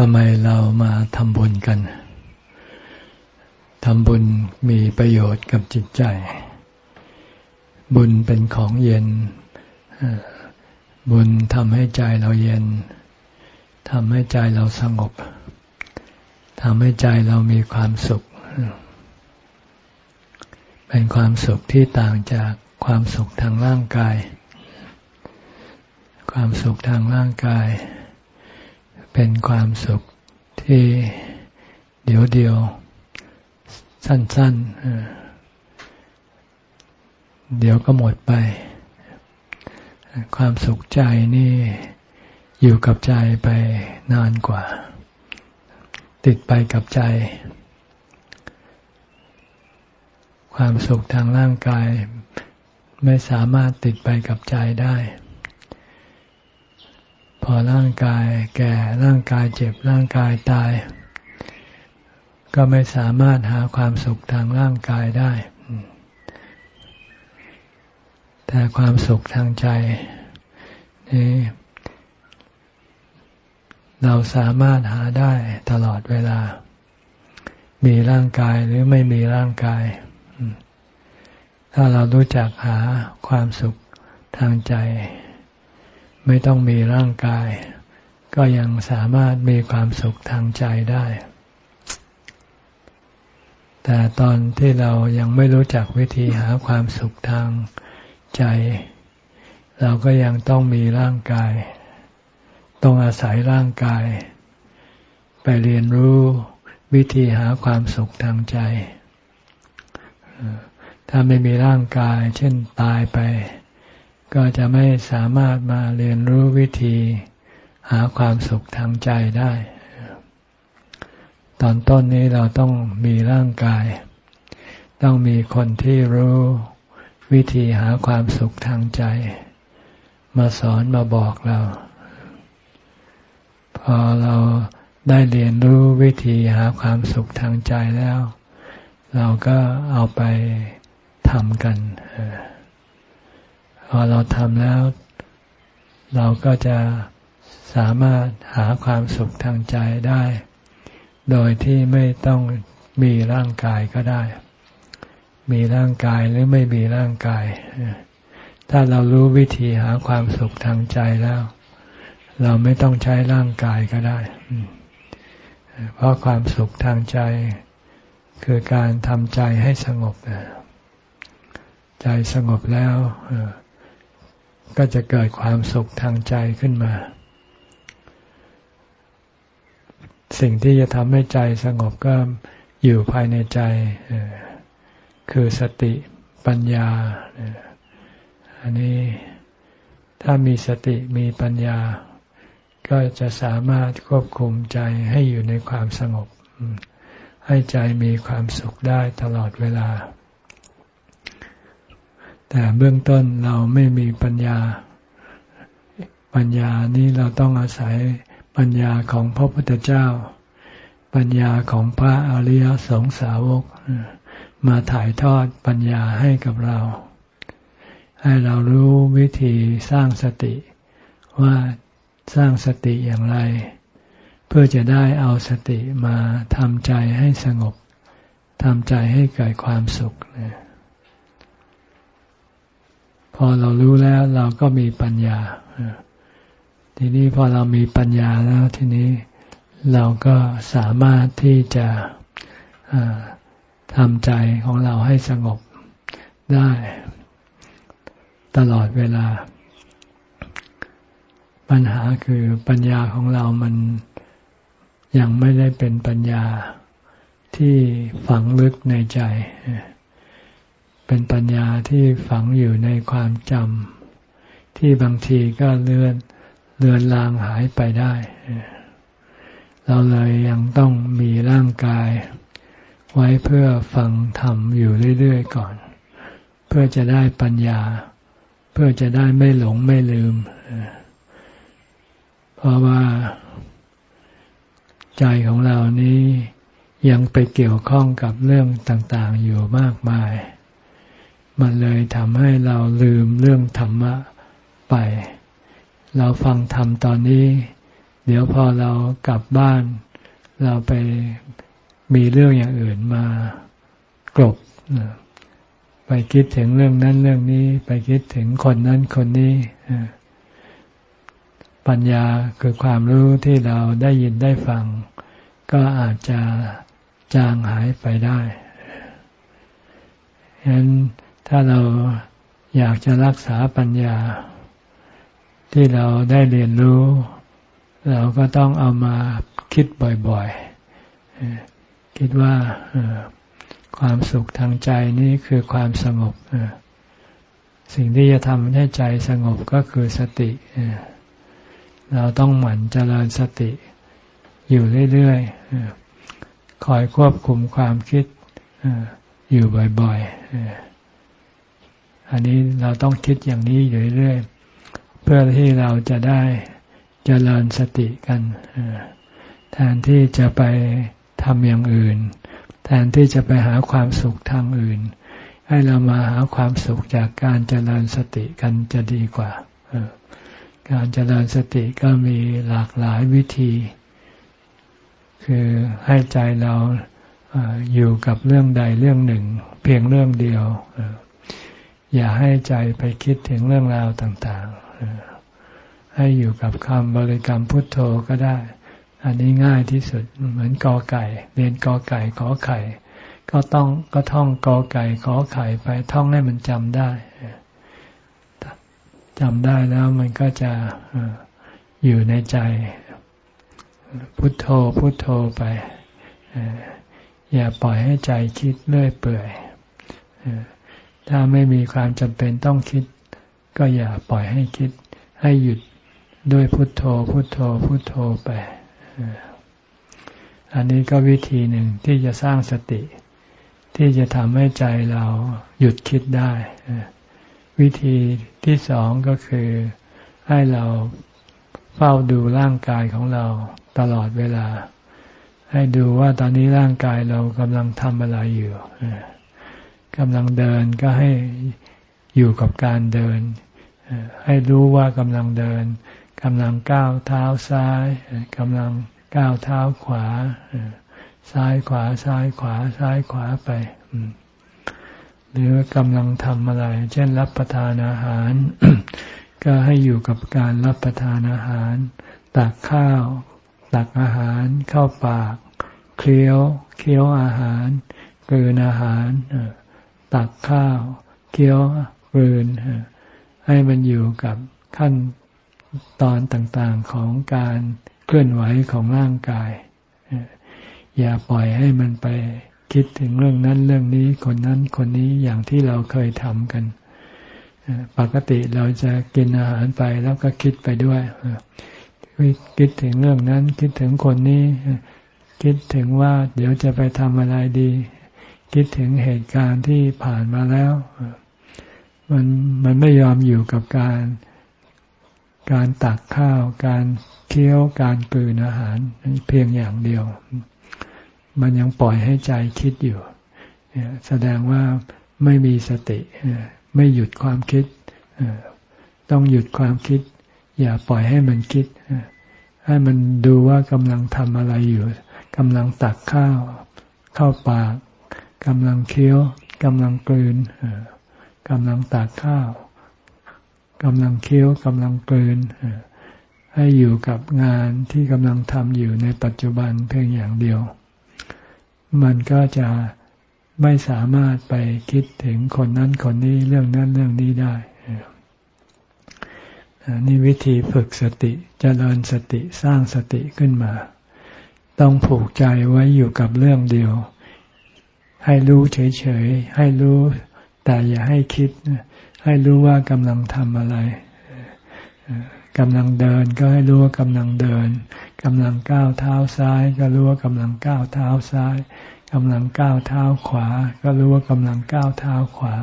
ทำไมเรามาทำบุญกัน ทำบุญมีประโยชน์กับจิตใจ บุญเป็นของเย็น บุญทำให้ใจเราเย็น ทำให้ใจเราสงบ ทำให้ใจเรามีความสุข เป็นความสุขที่ต่างจากความสุขทางร่างกาย ความสุขทางร่างกาย เป็นความสุขที่เดียวเดียว สั้นๆ เดี๋ยวก็หมดไป ความสุขใจนี่อยู่กับใจไปนานกว่า ติดไปกับใจ ความสุขทางร่างกาย ไม่สามารถติดไปกับใจได้ พอร่างกายแก่ร่างกายเจ็บร่างกายตาย ก็ไม่สามารถหาความสุขทางร่างกายได้ แต่ความสุขทางใจนี่เราสามารถหาได้ตลอดเวลา มีร่างกายหรือไม่มีร่างกาย ถ้าเรารู้จักหาความสุขทางใจ ไม่ต้องมีร่างกาย ก็ยังสามารถมีความสุขทางใจได้ แต่ตอนที่เรายังไม่รู้จักวิธีหาความสุขทางใจ เราก็ยังต้องมีร่างกาย ต้องอาศัยร่างกาย ไปเรียนรู้วิธีหาความสุขทางใจ ถ้าไม่มีร่างกาย เช่นตายไป ก็จะไม่สามารถมาเรียนรู้วิธีหาความสุขทางใจได้ ตอนต้นนี้เราต้องมีร่างกาย ต้องมีคนที่รู้วิธีหาความสุขทางใจ มาสอนมาบอกเรา พอเราได้เรียนรู้วิธีหาความสุขทางใจแล้ว เราก็เอาไปทำกันเพอเราทำแล้ว เราก็จะสามารถหาความสุขทางใจได้ โดยที่ไม่ต้องมีร่างกายก็ได้ มีร่างกายหรือไม่มีร่างกาย ถ้าเรารู้วิธีหาความสุขทางใจแล้ว เราไม่ต้องใช้ร่างกายก็ได้ เพราะความสุขทางใจ คือการทำใจให้สงบ ใจสงบแล้ว ก็จะเกิดความสุขทางใจขึ้นมา สิ่งที่จะทำให้ใจสงบก็อยู่ภายในใจ คือสติปัญญา อันนี้ถ้ามีสติมีปัญญา ก็จะสามารถควบคุมใจให้อยู่ในความสงบ ให้ใจมีความสุขได้ตลอดเวลา แต่เบื้องต้นเราไม่มีปัญญา ปัญญานี้เราต้องอาศัยปัญญาของพระพุทธเจ้า ปัญญาของพระอริยสงสาวก มาถ่ายทอดปัญญาให้กับเรา ให้เรารู้วิธีสร้างสติ ว่าสร้างสติอย่างไร เพื่อจะได้เอาสติมาทำใจให้สงบทำใจให้เกิดความสุขนี่ย พอเรารู้แล้วเราก็มีปัญญา ทีนี้พอเรามีปัญญาแล้วทีนี้เราก็สามารถที่จะทำใจของเราให้สงบได้ ตลอดเวลา ปัญหาคือปัญญาของเรามันยังไม่ได้เป็นปัญญาที่ฝังลึกในใจเเป็นปัญญาที่ฝังอยู่ในความจำที่บางทีก็เลื่อนเลือนลางหายไปได้ เราเลยยังต้องมีร่างกาย ไว้เพื่อฟังธรรมอยู่เรื่อยๆก่อน เพื่อจะได้ปัญญา เพื่อจะได้ไม่หลงไม่ลืม เพราะว่า ใจของเรานี้ยังไปเกี่ยวข้องกับเรื่องต่าง ๆ อยู่มากมาย มันเลยทำให้เราลืมเรื่องธรรมะไป เราฟังธรรมตอนนี้ เดี๋ยวพอเรากลับบ้าน เราไปมีเรื่องอย่างอื่นมากลบ ไปคิดถึงเรื่องนั้นเรื่องนี้ ไปคิดถึงคนนั้นคนนี้ ปัญญาคือความรู้ที่เราได้ยินได้ฟัง ก็อาจจะจางหายไปได้ฉะนั้น ถ้าเราอยากจะรักษาปัญญา ที่เราได้เรียนรู้ เราก็ต้องเอามาคิดบ่อยๆ คิดว่าความสุขทางใจนี้คือความสงบ สิ่งที่จะทำให้ใจสงบก็คือสติ เราต้องหมั่นเจริญสติ อยู่เรื่อยๆคอยควบคุมความคิดอยู่บ่อยๆ อันนี้เราต้องคิดอย่างนี้อยู่เรื่อยเพื่อที่เราจะได้เจริญสติกันแทนที่จะไปทำอย่างอื่น แทนที่จะไปหาความสุขทางอื่น ให้เรามาหาความสุขจากการเจริญสติกันจะดีกว่าการเจริญสติก็มีหลากหลายวิธี คือให้ใจเราอยู่กับเรื่องใดเรื่องหนึ่ง เพียงเรื่องเดียว อย่าให้ใจไปคิดถึงเรื่องราวต่างๆ ให้อยู่กับคำบริกรรมพุทโธก็ได้ อันนี้ง่ายที่สุดเหมือนกอไก่ เรียนกอไก่ขอไข่ ก็ต้องก็ท่องกอไก่ขอไข่ไปท่องให้มันจำได้จำได้แล้วมันก็จะอยู่ในใจ พุทโธพุทโธไป อย่าปล่อยให้ใจคิดเลื่อยเปื่อย ถ้าไม่มีความจำเป็นต้องคิด ก็อย่าปล่อยให้คิด ให้หยุดด้วยพุทโธ พุทโธ พุทโธไป อันนี้ก็วิธีหนึ่งที่จะสร้างสติ ที่จะทำให้ใจเราหยุดคิดได้ วิธีที่สองก็คือให้เราเฝ้าดูร่างกายของเราตลอดเวลา ให้ดูว่าตอนนี้ร่างกายเรากำลังทำอะไรอยู่ กำลังเดินก็ให้อยู่กับการเดิน ให้รู้ว่ากำลังเดินกำลังก้าวเท้าซ้ายกำลังก้าวเท้าขวา ซ้ายขวาซ้ายขวาซ้ายขวาไป หรือกำลังทำอะไร เช่นรับประทานอาหาร ก็ให้อยู่กับการรับประทานอาหาร ตักข้าว ตักอาหาร เข้าปาก เคี้ยว เคี้ยวอาหารกลืนอาหาร ตักข้าว เคี้ยวกลืนให้มันอยู่กับขั้นตอนต่างๆของการเคลื่อนไหวของร่างกาย อย่าปล่อยให้มันไปคิดถึงเรื่องนั้นเรื่องนี้คนนั้นคนนี้อย่างที่เราเคยทำกัน ปกติเราจะกินอาหารไปแล้วก็คิดไปด้วย คิดถึงเรื่องนั้น คิดถึงคนนี้ คิดถึงว่าเดี๋ยวจะไปทำอะไรดี คิดถึงเหตุการณ์ที่ผ่านมาแล้ว มันมันไม่ยอมอยู่กับการ การตักข้าว การเคี้ยวการกลืนอาหารเพียงอย่างเดียว มันยังปล่อยให้ใจคิดอยู่แสดงว่าไม่มีสติไม่หยุดความคิดต้องหยุดความคิด อย่าปล่อยให้มันคิดให้มันดูว่ากำลังทำอะไรอยู่กำลังตักข้าว เข้าปาก กำลังเคี้ยวกำลังกลืนกำลังตักข้าวกำลังเคี้ยวกำลังกลืนให้อยู่กับงานที่กำลังทำอยู่ในปัจจุบันเพียงอย่างเดียว มันก็จะไม่สามารถไปคิดถึงคนนั้นคนนี้เรื่องนั้นเรื่องนี้ได้นี่วิธีฝึกสติจเจริญสติสร้างสติขึ้นมา ต้องผูกใจไว้อยู่กับเรื่องเดียว ให้รู้เฉยๆ ให้รู้แต่อย่าให้คิด ให้รู้ว่ากำลังทำอะไรกำลังเดินก็ให้รู้ว่ากำลังเดินกำลังก้าวเท้าซ้าย ก็รู้ว่ากำลังก้าวเท้าซ้ายกำลังก้าวเท้าขวา ก็รู้ว่ากำลังก้าวเท้าขวา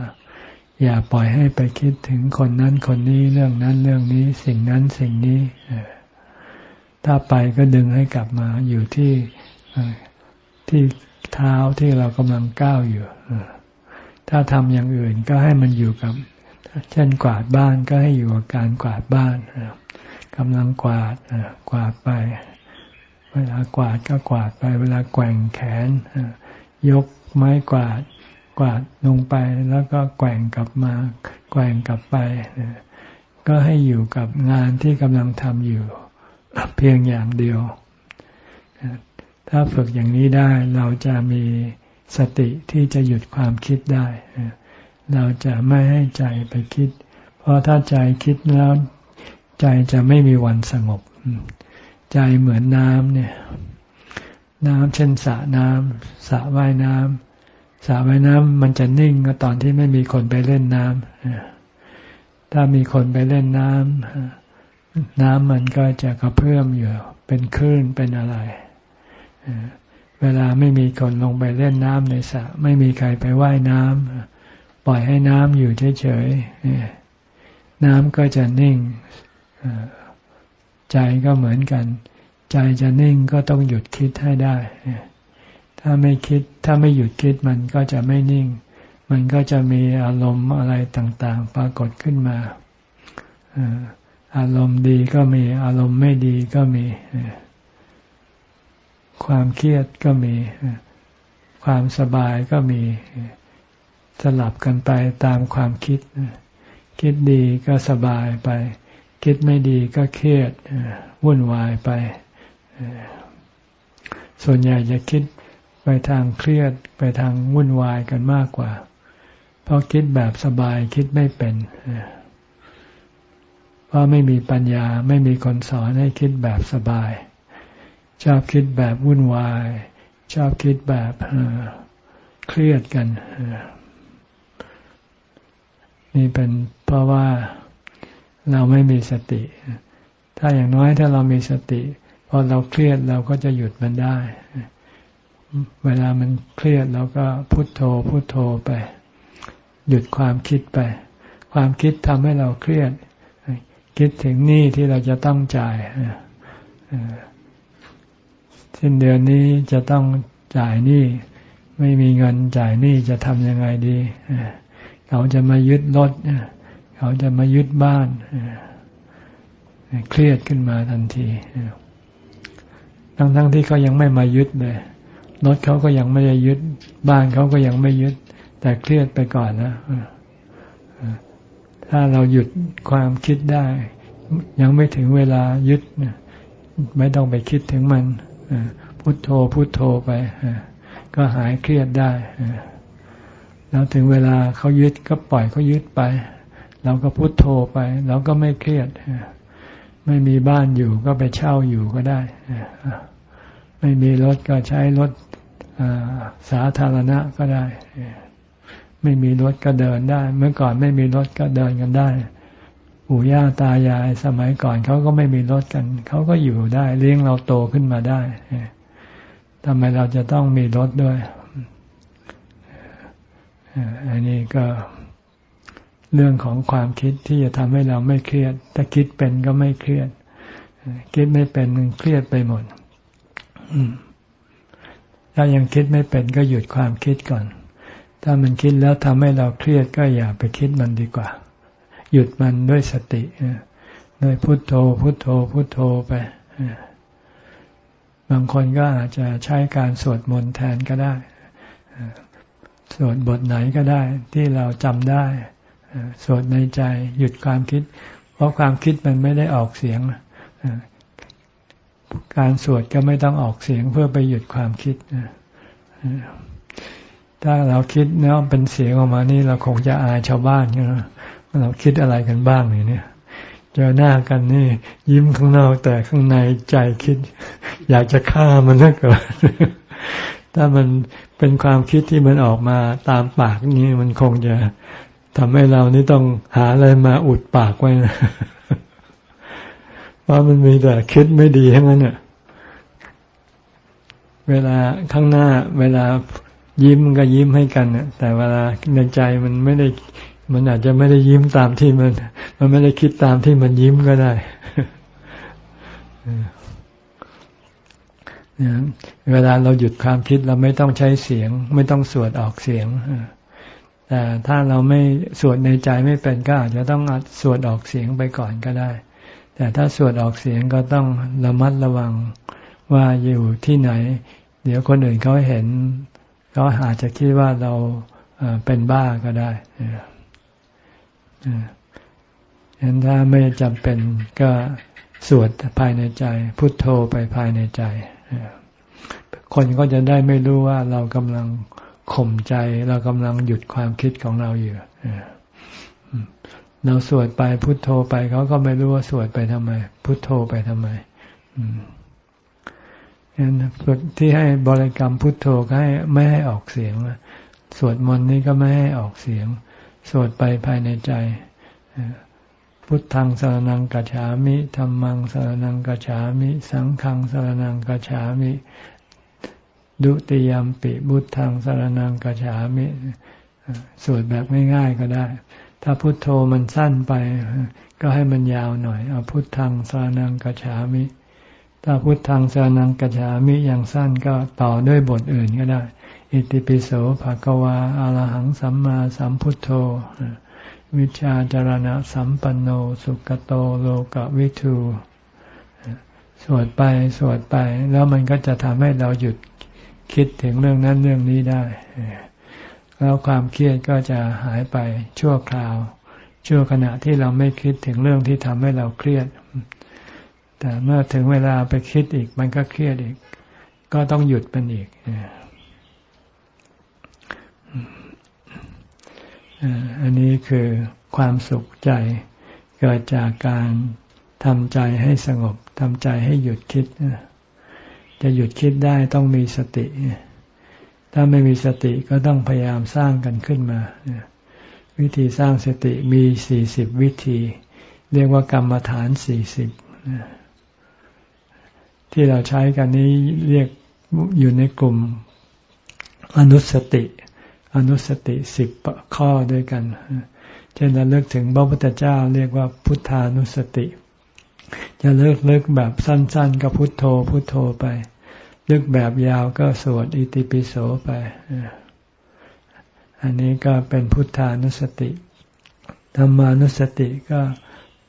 อย่าปล่อยให้ไปคิดถึงคนนั้นคนนี้เรื่องนั้นเรื่องนี้ สิ่งนั้นสิ่งนี้ถ้าไปก็ดึงให้กลับมาอยู่ที่ที่ เท้าที่เรากำลังก้าวอยู่ถ้าทำอย่างอื่นก็ให้มันอยู่กับ เช่นกวาดบ้านก็ให้อยู่กับการกวาดบ้านกำลังกวาดกวาดไป เวลากวาดก็กวาดไป เวลาแกว่งแขนยกไม้กวาดกวาดลงไปแล้วก็แกว่งกลับมาแกว่งกลับไป ก็ให้อยู่กับงานที่กำลังทำอยู่ เพียงอย่างเดียว ถ้าฝึกอย่างนี้ได้เราจะมีสติที่จะหยุดความคิดได้ เราจะไม่ให้ใจไปคิด เพราะถ้าใจคิดแล้ว ใจจะไม่มีวันสงบ ใจเหมือนน้ำเนี่ย น้ำเช่นสระน้ำสระว่ายน้ำสระว่ายน้ำมันจะนิ่งก็ตอนที่ไม่มีคนไปเล่นน้ำถ้ามีคนไปเล่นน้ำน้ำมันก็จะกระเพื่อมอยู่ เป็นคลื่นเป็นอะไร เวลาไม่มีคนลงไปเล่นน้ำในสระไม่มีใครไปไว่ายน้ำปล่อยให้น้ำอยู่เฉยๆน้ำก็จะนิ่งใจก็เหมือนกัน ใจจะนิ่งก็ต้องหยุดคิดให้ได้ ถ้าไม่คิดถ้าไม่หยุดคิดมันก็จะไม่นิ่ง มันก็จะมีอารมณ์อะไรต่างๆ ปรากฏขึ้นมาอารมณ์ดีก็มีอารมณ์ไม่ดีก็มี ความเครียดก็มี ความสบายก็มี สลับกันไปตามความคิด คิดดีก็สบายไป คิดไม่ดีก็เครียดวุ่นวายไป ส่วนใหญ่จะคิดไปทางเครียดไปทางวุ่นวายกันมากกว่า เพราะคิดแบบสบายคิดไม่เป็นเพราะไม่มีปัญญาไม่มีคนสอนให้คิดแบบสบาย ชอบคิดแบบวุ่นวาย ชอบคิดแบบเครียดกันนี่เป็นเพราะว่าเราไม่มีสติ ถ้าอย่างน้อยถ้าเรามีสติ พอเราเครียดเราก็จะหยุดมันได้ เวลามันเครียดเราก็พุโทโธพุโทโธไป หยุดความคิดไป ความคิดทำให้เราเครียด คิดถึงหนี้ที่เราจะต้องจ่าย สิ้นเดือนนี้จะต้องจ่ายหนี้ไม่มีเงินจ่ายหนี้จะทำยังไงดีเขาจะมายึดรถเขาจะมายึดบ้านเครียดขึ้นมาทันทีทั้งทั้งที่เขายังไม่มายึดเลยรถเขาก็ยังไม่ได้ยึด บ้านเขาก็ยังไม่ยึด แต่เครียดไปก่อนนะถ้าเราหยุดความคิดได้ ยังไม่ถึงเวลายึดไม่ต้องไปคิดถึงมัน พุโทโธพุโทโธไปก็หายเครียดได้แล้วถึงเวลาเขายึดก็ปล่อยเขายึดไป เราก็พุโทโธไป เราก็ไม่เครียดไม่มีบ้านอยู่ก็ไปเช่าอยู่ก็ได้ไม่มีรถก็ใช้รถสาธารณะก็ได้ ไม่มีรถก็เดินได้ เมื่อก่อนไม่มีรถก็เดินกันได้ ปู่ย่าตายายสมัยก่อนเขาก็ไม่มีรถกัน เขาก็อยู่ได้เลี้ยงเราโตขึ้นมาได้ทำไมเราจะต้องมีรถด้วยอันนี้ก็เรื่องของความคิดที่จะทำให้เราไม่เครียด ถ้าคิดเป็นก็ไม่เครียด คิดไม่เป็นมันเครียดไปหมดถ้ายังคิดไม่เป็นก็หยุดความคิดก่อน ถ้ามันคิดแล้วทำให้เราเครียดก็อย่าไปคิดมันดีกว่า หยุดมันด้วยสติด้วยพุโทโธ พุโทโธ พุโทโธไป บางคนก็อาจจะใช้การสวดมนต์แทนก็ได้สวดบทไหนก็ได้ที่เราจำได้สวดในใจหยุดความคิด เพราะความคิดมันไม่ได้ออกเสียงการสวดก็ไม่ต้องออกเสียงเพื่อไปหยุดความคิดถ้าเราคิดแล้วเป็นเสียงออกมานี่เราคงจะอายชาวบ้านใช่ไเราคิดอะไรกันบ้างเนี่ยเจอหน้ากันนี่ ยิ้มข้างนอกแต่ข้างในใจคิด อยากจะฆ่ามันถ้าเกิดถ้ามันเป็นความคิดที่มันออกมาตามปากนี่มันคงจะทำให้เรานี่ต้องหาอะไรมาอุดปากไว้นะเพราะมันมีแต่คิดไม่ดีทั้งนั้นเนี่ยเวลาข้างหน้า เวลายิ้มก็ยิ้มให้กันเนี่ยแต่เวลาในใจมันไม่ได้ มันอาจจะไม่ได้ยิ้มตามที่มัน มันไม่ได้คิดตามที่มันยิ้มก็ได้เวลาเราหยุดความคิดเราไม่ต้องใช้เสียง ไม่ต้องสวดออกเสียงแต่ถ้าเราไม่สวดในใจไม่เป็นก็อาจจะต้องสวดออกเสียงไปก่อนก็ได้ แต่ถ้าสวดออกเสียงก็ต้องระมัดระวังว่าอยู่ที่ไหน เดี๋ยวคนอื่นเขาเห็นเขาอาจจะคิดว่าเราเป็นบ้าก็ได้ ฉะนั้นถ้าไม่จำเป็นก็สวดภายในใจ พุทโธไปภายในใจ คนก็จะได้ไม่รู้ว่าเรากำลังข่มใจ เรากำลังหยุดความคิดของเราอยู่เราสวดไปพุทโธไปเขาก็ไม่รู้ว่าสวดไปทำไม พุทโธไปทำไมงั้นฝึกที่ให้บริกรรมพุทโธก็ให้ไม่ให้ออกเสียงสวดมนต์นี้ก็ไม่ให้ออกเสียง สวดไปภายในใจ พุทธังสรนังกัจฉามิธรรมังสรนังกัจฉามิ สังฆังสรนังกัจฉามิ ดุติยมปิบุตทังสรนังกัจฉามิสวดแบบง่ายๆก็ได้ ถ้าพุทโธมันสั้นไป ก็ให้มันยาวหน่อย เอาพุทธังสรนังกัจฉามิ ถ้าพุทธังสรนังกัจฉามิอย่างสั้นก็ต่อด้วยบทอื่นก็ได้ อิติปิโสภะกวาอารหังสัมมาสัมพุทโธ วิชาจารณะสัมปันโนสุกโตโลกวิทูสวดไปสวดไป แล้วมันก็จะทำให้เราหยุดคิดถึงเรื่องนั้นเรื่องนี้ได้ แล้วความเครียดก็จะหายไปชั่วคราว ชั่วขณะที่เราไม่คิดถึงเรื่องที่ทำให้เราเครียด แต่เมื่อถึงเวลาไปคิดอีก มันก็เครียดอีก ก็ต้องหยุดมันอีก อันนี้คือความสุขใจเกิดจากการทำใจให้สงบทำใจให้หยุดคิด จะหยุดคิดได้ต้องมีสติ ถ้าไม่มีสติก็ต้องพยายามสร้างกันขึ้นมา วิธีสร้างสติมีสี่สิบวิธี เรียกว่ากรรมฐานสี่สิบที่เราใช้กันนี้เรียกอยู่ในกลุ่มอนุสติ อนุสติสิบข้อด้วยกัน เช่นราเลิกถึงพระพุทธเจ้าเรียกว่าพุทธานุสติ จะเลิกเลิกแบบสั้น ๆ ก็พุทโธพุทโธไปเลิกแบบยาวก็สวดอิติปิโสไป อันนี้ก็เป็นพุทธานุสติธรรมานุสติก็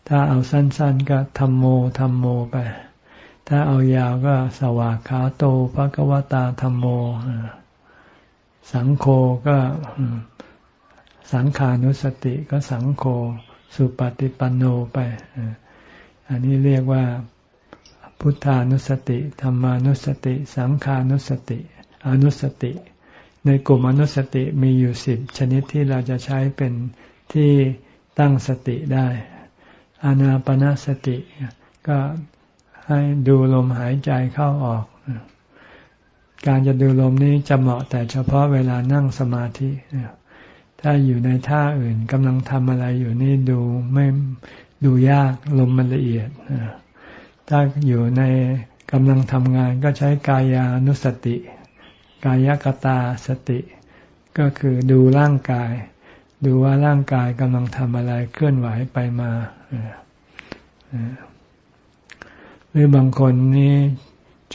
ถ้าเอาสั้น ๆ ก็ธรรมโมธรรมโมไป ถ้าเอายาวก็สวากขาโตภะกวตาธรรมโม สังโฆก็สังขานุสติก็สังโฆสุปฏิปันโนไป อันนี้เรียกว่าพุทธานุสติธรรมานุสติ สังขานุสติ อนุสติ ในกลุ่มอนุสติมีอยู่สิบชนิดที่เราจะใช้เป็นที่ตั้งสติได้อานาปนาสติ ก็ให้ดูลมหายใจเข้าออก การจะดูลมนี้จะเหมาะแต่เฉพาะเวลานั่งสมาธิ ถ้าอยู่ในท่าอื่นกำลังทำอะไรอยู่นี่ดูไม่ดูยากลมมันละเอียด ถ้าอยู่ในกำลังทำงานก็ใช้กายานุสติ กายกตาสติ ก็คือดูร่างกาย ดูว่าร่างกายกำลังทำอะไรเคลื่อนไหวไปมาหรือบางคนนี้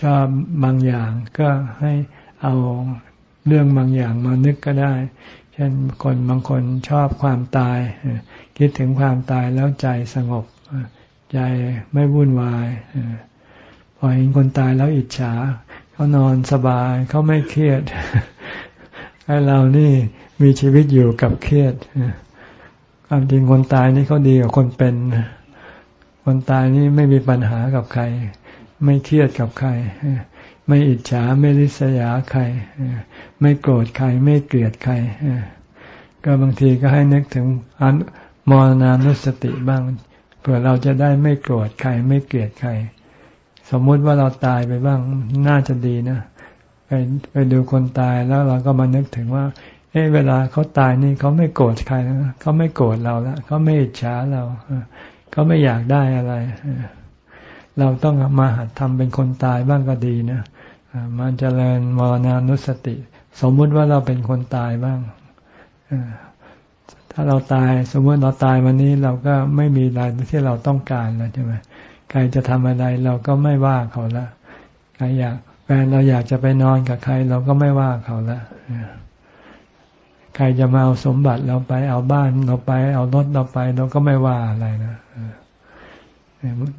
ชอบบางอย่างก็ให้เอาเรื่องบางอย่างมานึกก็ได้ เช่นคนบางคนชอบความตาย คิดถึงความตายแล้วใจสงบ ใจไม่วุ่นวาย พอเห็นคนตายแล้วอิจฉา เขานอนสบายเขาไม่เครียดให้เรานี่มีชีวิตอยู่กับเครียดความจริงคนตายนี่เขาดีกว่าคนเป็น คนตายนี่ไม่มีปัญหากับใคร ไม่เครียดกับใคร ไม่อิจฉาไม่ริษยาใคร ไม่โกรธใคร ไม่เกลียดใคร ก็บางทีก็ให้นึกถึงอันมรณานุสติบ้างเพื่อเราจะได้ไม่โกรธใคร ไม่เกลียดใคร สมมุติว่าเราตายไปบ้างน่าจะดีนะไปไปดูคนตายแล้วเราก็มานึกถึงว่า เอ้เวลาเขาตายนี่เขาไม่โกรธใครนะเขาไม่โกรธเราล้วเขาไม่อิจฉาเราเขาไม่อยากได้อะไร เราต้องมาหัดทำเป็นคนตายบ้างก็ดีนะมันจเจริญมรณานุสติ สมมุติว่าเราเป็นคนตายบ้างถ้าเราตายสมมติเราตายวันนี้เราก็ไม่มีอะไรที่เราต้องการแล้วใช่ไหมใครจะทำอะไรเราก็ไม่ว่าเขาละใครอยากแฟนเราอยากจะไปนอนกับใคร เราก็ไม่ว่าเขาละใครจะมาเอาสมบัติเราไปเอาบ้านเราไป เอารถเราไป เราก็ไม่ว่าอะไรนะ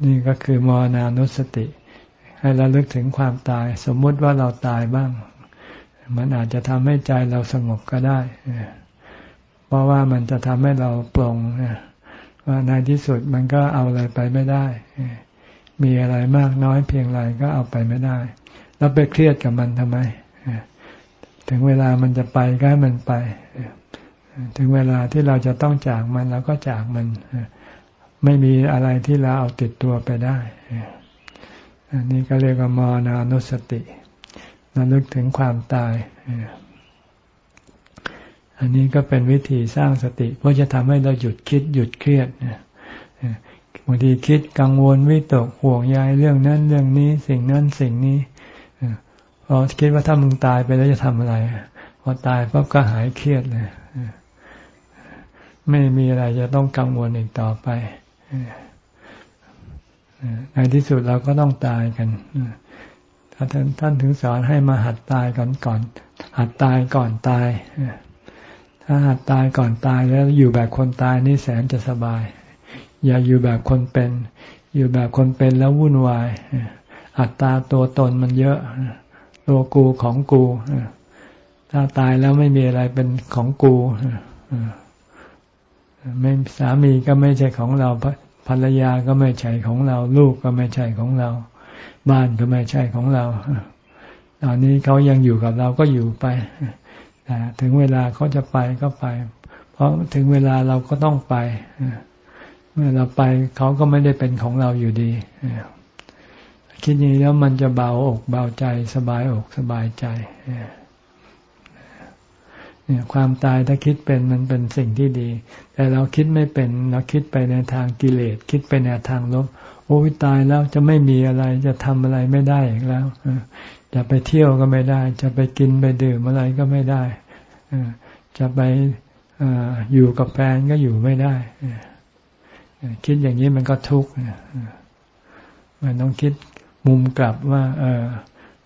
นี่ก็คือมรณานุสติ ให้เราลึกถึงความตาย สมมุติว่าเราตายบ้าง มันอาจจะทำให้ใจเราสงบก็ได้ เพราะว่ามันจะทำให้เราปลงว่าในที่สุดมันก็เอาอะไรไปไม่ได้ มีอะไรมากน้อยเพียงไรก็เอาไปไม่ได้ แล้วไปเครียดกับมันทำไม ถึงเวลามันจะไปก็ให้มันไป ถึงเวลาที่เราจะต้องจากมันเราก็จากมัน ไม่มีอะไรที่เราเอาติดตัวไปได้ อันนี้ก็เรียกว่ามรณานุสติระลึกถึงความตาย อันนี้ก็เป็นวิธีสร้างสติ เพราะจะทำให้เราหยุดคิดหยุดเครียดบางทีคิดกังวลวิตกห่วงใยเรื่องนั้นเรื่องนี้ สิ่งนั้นสิ่งนี้พอคิดว่าถ้ามึงตายไปแล้วจะทำอะไรพอตายปั๊บก็หายเครียดเลยไม่มีอะไรจะต้องกังวลอีกต่อไป ในที่สุดเราก็ต้องตายกันท่านท่านถึงสอนให้มาหัดตายก่อนก่อน หัดตายก่อนตาย ถ้าหัดตายก่อนตายแล้วอยู่แบบคนตายนี่แสนจะสบาย อย่าอยู่แบบคนเป็น อยู่แบบคนเป็นแล้ววุ่นวาย อัตตาตัวตนมันเยอะ ตัวกูของกู ถ้าตายแล้วไม่มีอะไรเป็นของกู ไม่สามีก็ไม่ใช่ของเราภรรยาก็ไม่ใช่ของเรา ลูกก็ไม่ใช่ของเรา บ้านก็ไม่ใช่ของเราตอนนี้เขายังอยู่กับเราก็อยู่ไปแต่ถึงเวลาเขาจะไปก็ไป เพราะถึงเวลาเราก็ต้องไปเมื่อเราไปเขาก็ไม่ได้เป็นของเราอยู่ดีคิดอย่างนี้แล้วมันจะเบาอกเบาใจสบายอกสบายใจ เนี่ยความตายถ้าคิดเป็นมันเป็นสิ่งที่ดี แต่เราคิดไม่เป็นเราคิดไปในทางกิเลสคิดไปในทางลบโอ้ตายแล้วจะไม่มีอะไรจะทำอะไรไม่ได้อีกแล้วจะไปเที่ยวก็ไม่ได้ จะไปกินไปดื่มอะไรก็ไม่ได้จะไปอยู่กับแฟนก็อยู่ไม่ได้คิดอย่างนี้มันก็ทุกข์มันต้องคิดมุมกลับว่า เออ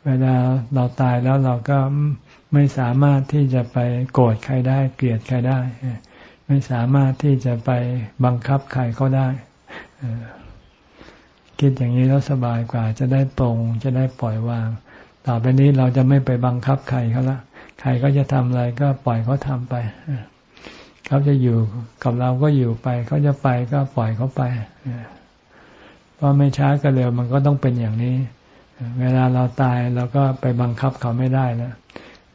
เวลาเราตายแล้วเราก็ ไม่สามารถที่จะไปโกรธใครได้ เกลียดใครได้ ไม่สามารถที่จะไปบังคับใครเขาได้คิดอย่างนี้แล้วสบายกว่า จะได้ปรงจะได้ปล่อยวาง ต่อไปนี้เราจะไม่ไปบังคับใครเขาละใครก็จะทำอะไรก็ปล่อยเขาทำไปเขาจะอยู่กับเราก็อยู่ไปเขาจะไปก็ปล่อยเขาไปเพราะไม่ช้าก็เร็วมันก็ต้องเป็นอย่างนี้ เวลาเราตายเราก็ไปบังคับเขาไม่ได้แล้ว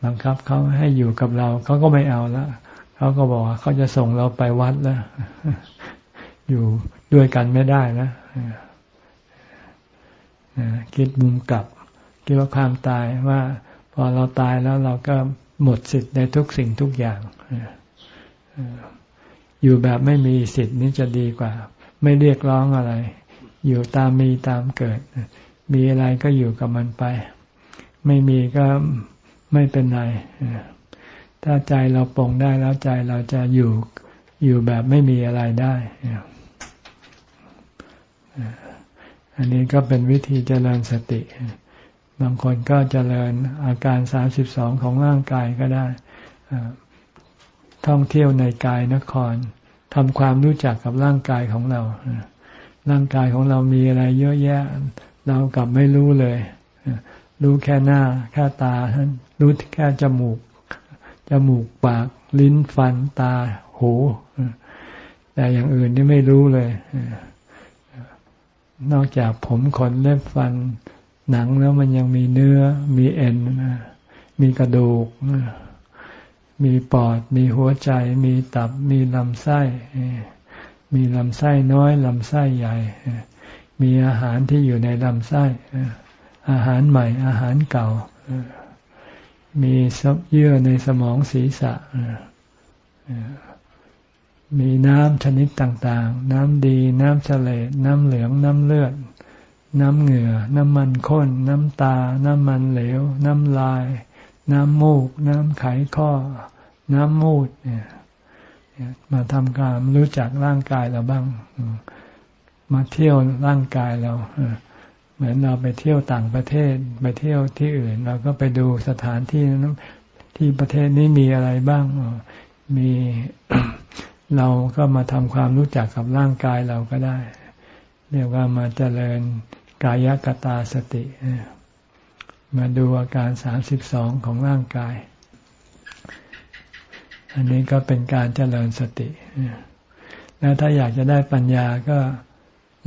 บังคับเขาให้อยู่กับเราเขาก็ไม่เอาแล้วเขาก็บอกว่าเขาจะส่งเราไปวัดแล้วอยู่ด้วยกันไม่ได้นะคิดมุมกลับคิดว่าความตายว่า พอเราตายแล้วเราก็หมดสิทธิ์ในทุกสิ่งทุกอย่างอยู่แบบไม่มีสิทธิ์นี้จะดีกว่า ไม่เรียกร้องอะไร อยู่ตามมีตามเกิด มีอะไรก็อยู่กับมันไป ไม่มีก็ ไม่เป็นไร ถ้าใจเราปรงได้แล้วใจเราจะอยู่อยู่แบบไม่มีอะไรได้อันนี้ก็เป็นวิธีเจริญสติ บางคนก็เจริญอาการสามสิบสองของร่างกายก็ได้ท่องเที่ยวในกายนครทำความรู้จักกับร่างกายของเรา ร่างกายของเรามีอะไรเยอะแยะ เรากลับไม่รู้เลย รู้แค่หน้า แค่ตาท่าน รู้แค่จมูก จมูกปากลิ้นฟันตาหูแต่อย่างอื่นนี่ไม่รู้เลย นอกจากผมขนเล็บฟันหนังแล้วมันยังมีเนื้อ มีเอ็น มีกระดูก มีปอด มีหัวใจ มีตับ มีลำไส้ มีลำไส้น้อยลำไส้ใหญ่ มีอาหารที่อยู่ในลำไส้ อาหารใหม่ อาหารเก่า มีเยื่อในสมองศีรษะมีน้ำชนิดต่างๆ น้ำดี น้ำเฉลดน้ำเหลือง น้ำเลือด น้ำเหงื่อ น้ำมันข้น น้ำตา น้ำมันเหลว น้ำลาย น้ำมูก น้ำไขข้อ น้ำมูดเนี่ยมาทำการรู้จักร่างกายเราบ้าง มาเที่ยวร่างกายเรา เหมือนเราไปเที่ยวต่างประเทศไปเที่ยวที่อื่น เราก็ไปดูสถานที่นั้นที่ประเทศนี้มีอะไรบ้างมีเราก็มาทำความรู้จักกับร่างกายเราก็ได้ เรียกว่ามาเจริญกายกตาสติ มาดูอาการสามสิบสองของร่างกาย อันนี้ก็เป็นการเจริญสติ แล้วถ้าอยากจะได้ปัญญาก็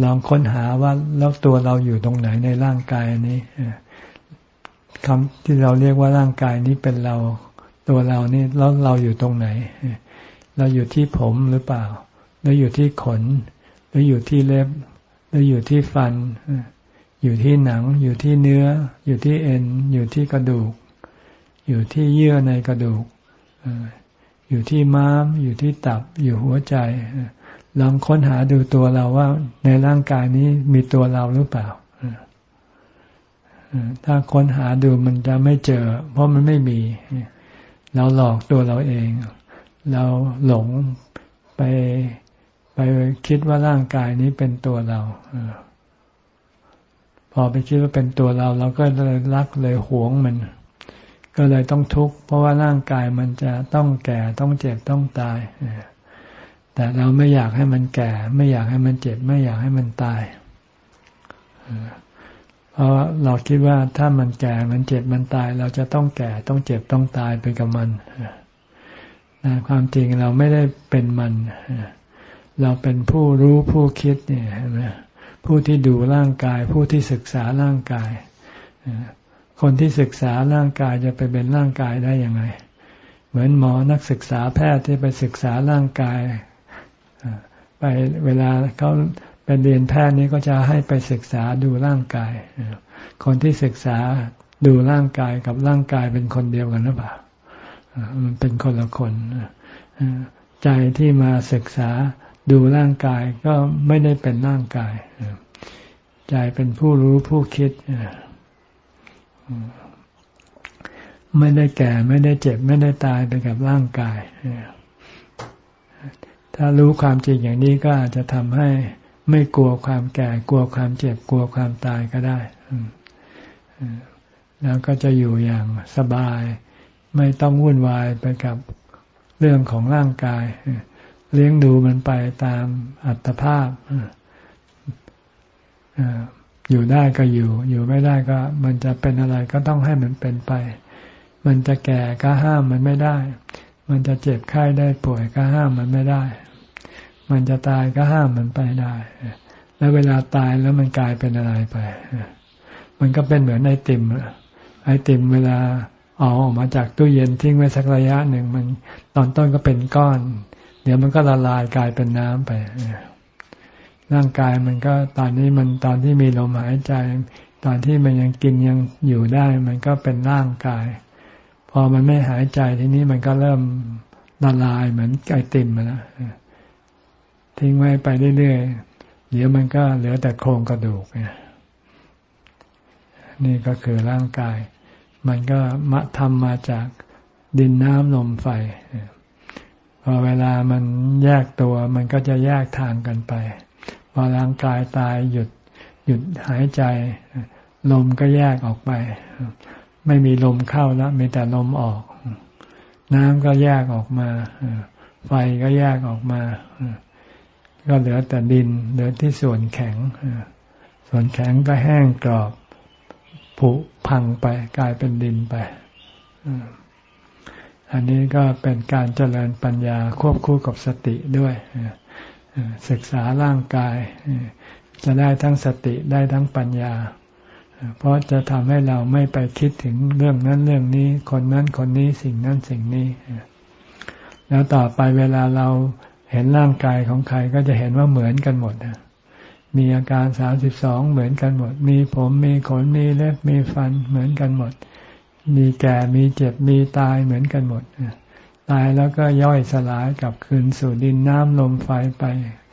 ลองค้นหาว่าแล้วตัวเราอยู่ตรงไหนในร่างกายนี้คำที่เราเรียกว่าร่างกายนี้เป็นเราตัวเรานี่แล้วเราอยู่ตรงไหน เราอยู่ที่ผมหรือเปล่า หรืออยู่ที่ขน หรืออยู่ที่เล็บ หรืออยู่ที่ฟัน อยู่ที่หนัง อยู่ที่เนื้อ อยู่ที่เอ็น อยู่ที่กระดูก อยู่ที่เยื่อในกระดูก อยู่ที่ม้าม อยู่ที่ตับ อยู่หัวใจ ลองค้นหาดูตัวเราว่า ในร่างกายนี้มีตัวเราหรือเปล่าถ้าค้นหาดูมันจะไม่เจอ เพราะมันไม่มี เราหลอกตัวเราเอง เราหลงไปไปคิดว่าร่างกายนี้เป็นตัวเราพอไปคิดว่าเป็นตัวเรา เราก็เลยรักเลยหวงมัน ก็เลยต้องทุกข์เพราะว่าร่างกายมันจะต้องแก่ต้องเจ็บต้องตาย แต่เราไม่อยากให้มันแก่ ไม่อยากให้มันเจ็บ ไม่อยากให้มันตาย เพราะเราคิดว่าถ้ามันแก่มันเจ็บมันตาย เราจะต้องแก่ต้องเจ็บต้องตายไปกับมันความจริงเราไม่ได้เป็นมัน เราเป็นผู้รู้ผู้คิดเนี่ยผู้ที่ดูร่างกาย ผู้ที่ศึกษาร่างกาย คนที่ศึกษาร่างกายจะไปเป็นร่างกายได้ยังไง เหมือนหมอนักศึกษาแพทย์ที่ไปศึกษาร่างกาย ไปเวลาเขาไปเรียนแพทย์นี้ก็จะให้ไปศึกษาดูร่างกาย คนที่ศึกษาดูร่างกายกับร่างกายเป็นคนเดียวกันหรือเปล่ามันเป็นคนละคนใจที่มาศึกษาดูร่างกายก็ไม่ได้เป็นร่างกายใจเป็นผู้รู้ผู้คิดไม่ได้แก่ไม่ได้เจ็บไม่ได้ตายไปกับร่างกาย ถ้ารู้ความจริงอย่างนี้ก็อาจจะทำให้ไม่กลัวความแก่ กลัวความเจ็บ กลัวความตายก็ได้แล้วก็จะอยู่อย่างสบาย ไม่ต้องวุ่นวายไปกับเรื่องของร่างกาย เลี้ยงดูมันไปตามอัตภาพอยู่ได้ก็อยู่ อยู่ไม่ได้ก็มันจะเป็นอะไรก็ต้องให้มันเป็นไป มันจะแก่ก็ห้ามมันไม่ได้ มันจะเจ็บไข้ได้ป่วยก็ห้ามมันไม่ได้ มันจะตายก็ห้ามมันไปได้ แล้วเวลาตายแล้วมันกลายเป็นอะไรไป มันก็เป็นเหมือนไอติมไอติมเวลาเออกมาจากตู้เย็นทิ้งไว้สักระยะหนึ่งมันตอนต้นก็เป็นก้อน เดี๋ยวมันก็ละลายกลายเป็นน้ำไปร่างกายมันก็ตอนนี้มันตอนที่มีลมหายใจ ตอนที่มันยังกินยังอยู่ได้ มันก็เป็นร่างกาย พอมันไม่หายใจทีนี้มันก็เริ่มละลายเหมือนไอติมมาแล้ว ทิ้งไว้ไปเรื่อยๆ เดี๋ยวมันก็เหลือแต่โครงกระดูกเนี่ก็คือร่างกาย มันก็มาทำมาจากดินน้ำลมไฟ พอเวลามันแยกตัว มันก็จะแยกทางกันไป พอร่างกายตายหยุดหยุดหายใจ ลมก็แยกออกไป ไม่มีลมเข้าแล้ว มีแต่ลมออก น้ำก็แยกออกมา ไฟก็แยกออกมา ก็เหลือแต่ดินเหลือที่ส่วนแข็ง ส่วนแข็งก็แห้งกรอบผุพังไปกลายเป็นดินไป อันนี้ก็เป็นการเจริญปัญญาควบคู่กับสติด้วยศึกษาร่างกาย จะได้ทั้งสติได้ทั้งปัญญา เพราะจะทำให้เราไม่ไปคิดถึงเรื่องนั้นเรื่องนี้ คนนั้นคนนี้สิ่งนั้นสิ่งนี้ แล้วต่อไปเวลาเรา เห็นร่างกายของใครก็จะเห็นว่าเหมือนกันหมดมีอาการสามสิบสองเหมือนกันหมด มีผมมีขนมีเล็บมีฟันเหมือนกันหมด มีแก่มีเจ็บมีตายเหมือนกันหมดตายแล้วก็ย่อยสลายกับคืนสู่ดินน้ำลมไฟไป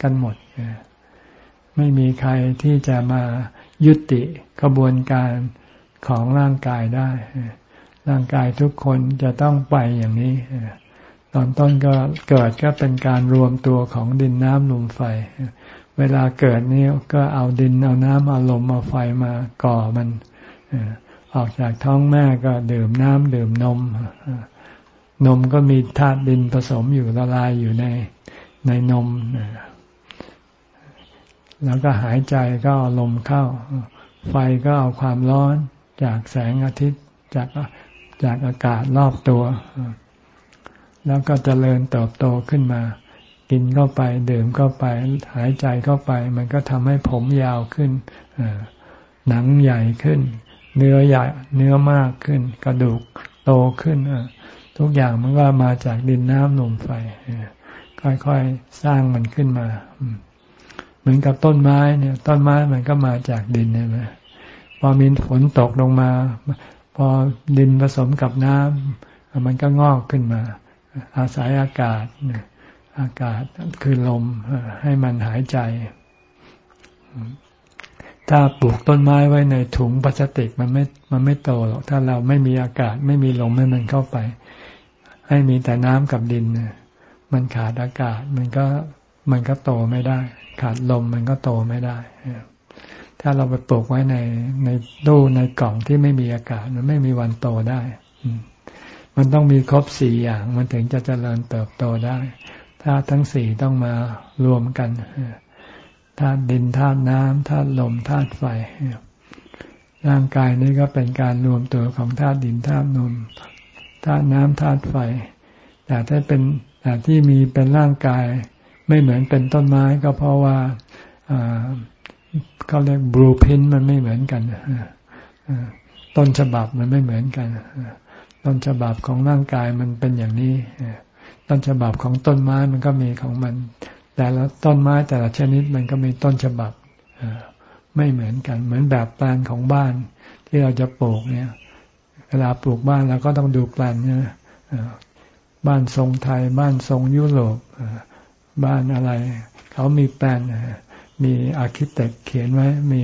กันหมดไม่มีใครที่จะมายุติกระบวนการของร่างกายได้ ร่างกายทุกคนจะต้องไปอย่างนี้ ตอนต้นก็เกิดก็เป็นการรวมตัวของดินน้ำลมไฟ เวลาเกิดนี่ก็เอาดินเอาน้ำเอาลมเอาไฟมาก่อมันออกจากท้องแม่ก็ดื่มน้ำดื่มนม นมก็มีธาตุดินผสมอยู่ละลายอยู่ในในนม แล้วก็หายใจก็เอาลมเข้า ไฟก็เอาความร้อนจากแสงอาทิตย์จากจากอากาศรอบตัว แล้วก็จเจริญเติบโตขึ้นมา กินเข้าไปดื่มเข้าไป หายใจเข้าไป มันก็ทำให้ผมยาวขึ้นหนังใหญ่ขึ้น เนื้อใหญ่เนื้อมากขึ้น กระดูกโตขึ้นทุกอย่างมันก็มาจากดินน้ำลมไฟค่อยๆสร้างมันขึ้นมาเหมือนกับต้นไม้เนี่ย ต้นไม้มันก็มาจากดินใช่ไหมพอมีฝนตกลงมา พอดินผสมกับน้ำมันก็งอกขึ้นมา อาศัยอากาศอากาศคือลมให้มันหายใจ ถ้าปลูกต้นไม้ไว้ในถุงพลาสติกมันไม่มันไม่โตหรอกถ้าเราไม่มีอากาศไม่มีลมให้มันเข้าไป ให้มีแต่น้ำกับดินมันขาดอากาศมันก็มันก็โตไม่ได้ ขาดลมมันก็โตไม่ได้ถ้าเราไปปลูกไว้ในในตู้ในกล่องที่ไม่มีอากาศ มันไม่มีวันโตได้มั มันต้องมีครบสี่อย่าง มันถึงจะเจริญเติบโตได้ธาตุทั้งสี่ต้องมารวมกันธาตุดินธาตุน้ำธาตุลมธาตุไฟร่างกายนี้ก็เป็นการรวมตัวของธาตุดินธาตุลมธาตุน้ำธาตุไฟ แต่ถ้าเป็นแต่ที่มีเป็นร่างกายไม่เหมือนเป็นต้นไม้ก็เพราะว่าเขาเรียกบลูพินมันไม่เหมือนกันต้นฉบับมันไม่เหมือนกัน ต้นฉบับของร่างกายมันเป็นอย่างนี้ต้นฉบับของต้นไม้มันก็มีของมัน แต่ละต้นไม้แต่ละชนิดมันก็มีต้นฉบับไม่เหมือนกัน เหมือนแบบแปลนของบ้าน ที่เราจะปลูกเนี่ย เวลาปลูกบ้านเราก็ต้องดูแปลนเนี่ยบ้านทรงไทย บ้านทรงยุโรปบ้านอะไร เขามีแปลนมีอาร์คิเต็กเขียนไว้มี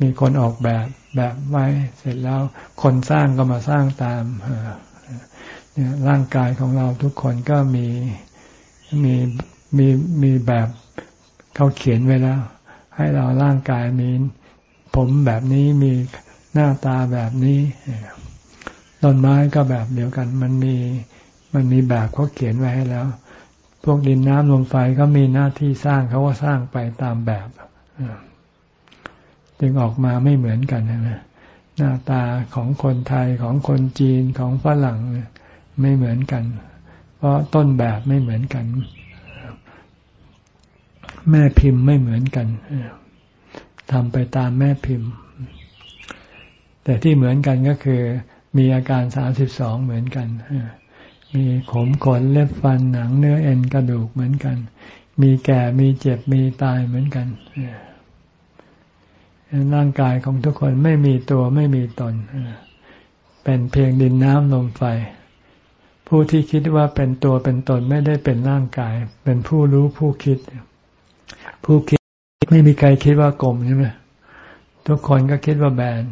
มีคนออกแบบ แบบไว้เสร็จแล้วคนสร้างก็มาสร้างตามร่างกายของเราทุกคนก็มีมีมีมีแบบเขาเขียนไว้แล้ว ให้เราร่างกายมีผมแบบนี้มีหน้าตาแบบนี้ต้นไม้ก็แบบเดียวกัน มันมีมันมีแบบเขาเขียนไว้ให้แล้ว พวกดินน้ำลมไฟก็มีหน้าที่สร้างเขาก็สร้างไปตามแบบ จึงออกมาไม่เหมือนกันนะหน้าตาของคนไทยของคนจีนของฝรั่งไม่เหมือนกัน เพราะต้นแบบไม่เหมือนกัน แม่พิมพ์ไม่เหมือนกันทำไปตามแม่พิมพ์ แต่ที่เหมือนกันก็คือ มีอาการสามสิบสองเหมือนกันมีขมขนเล็บฟันหนังเนื้อเอ็นกระดูกเหมือนกัน มีแก่มีเจ็บมีตายเหมือนกัน ร่างกายของทุกคนไม่มีตัวไม่มีตน เป็นเพียงดินน้ำลมไฟ ผู้ที่คิดว่าเป็นตัวเป็นตนไม่ได้เป็นร่างกาย เป็นผู้รู้ผู้คิด ผู้คิดไม่มีใครคิดว่ากลมใช่ไหมทุกคนก็คิดว่าแบน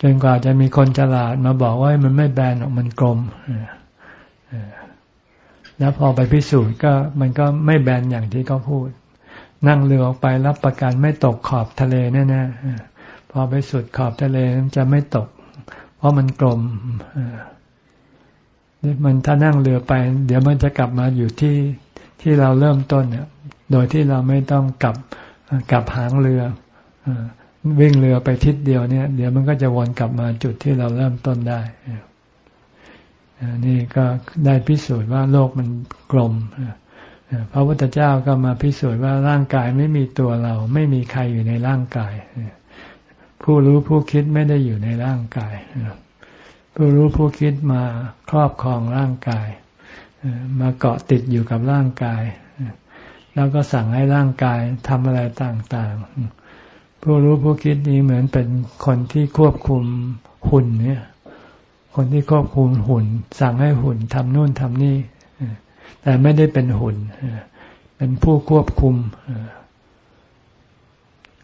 จนกว่าจะมีคนฉลาดมาบอกว่ามันไม่แบนหรอกมันกลมแล้วพอไปพิสูจน์ก็มันก็ไม่แบนอย่างที่เขาพูด นั่งเรือออกไปรับประกันไม่ตกขอบทะเลแน่ๆพอไปสุดขอบทะเลจะไม่ตก เพราะมันกลมมันถ้านั่งเรือไป เดี๋ยวมันจะกลับมาอยู่ที่ที่เราเริ่มต้นเนี่ยโดยที่เราไม่ต้องกลับกลับหางเรือวิ่งเรือไปทิศเดียวเนี่ย เดี๋ยวมันก็จะวนกลับมาจุดที่เราเริ่มต้นได้นี่ก็ได้พิสูจน์ว่าโลกมันกลม พระพุทธเจ้าก็มาพิสูจน์ว่าร่างกายไม่มีตัวเรา ไม่มีใครอยู่ในร่างกาย ผู้รู้ผู้คิดไม่ได้อยู่ในร่างกาย ผู้รู้ผู้คิดมาครอบครองร่างกาย มาเกาะติดอยู่กับร่างกาย แล้วก็สั่งให้ร่างกายทำอะไรต่างๆ ผู้รู้ผู้คิดนี้เหมือนเป็นคนที่ควบคุมหุ่นเนี่ย คนที่ควบคุมหุ่น สั่งให้หุ่นทำนู่นทำนี่ แต่ไม่ได้เป็นหุ่น เป็นผู้ควบคุม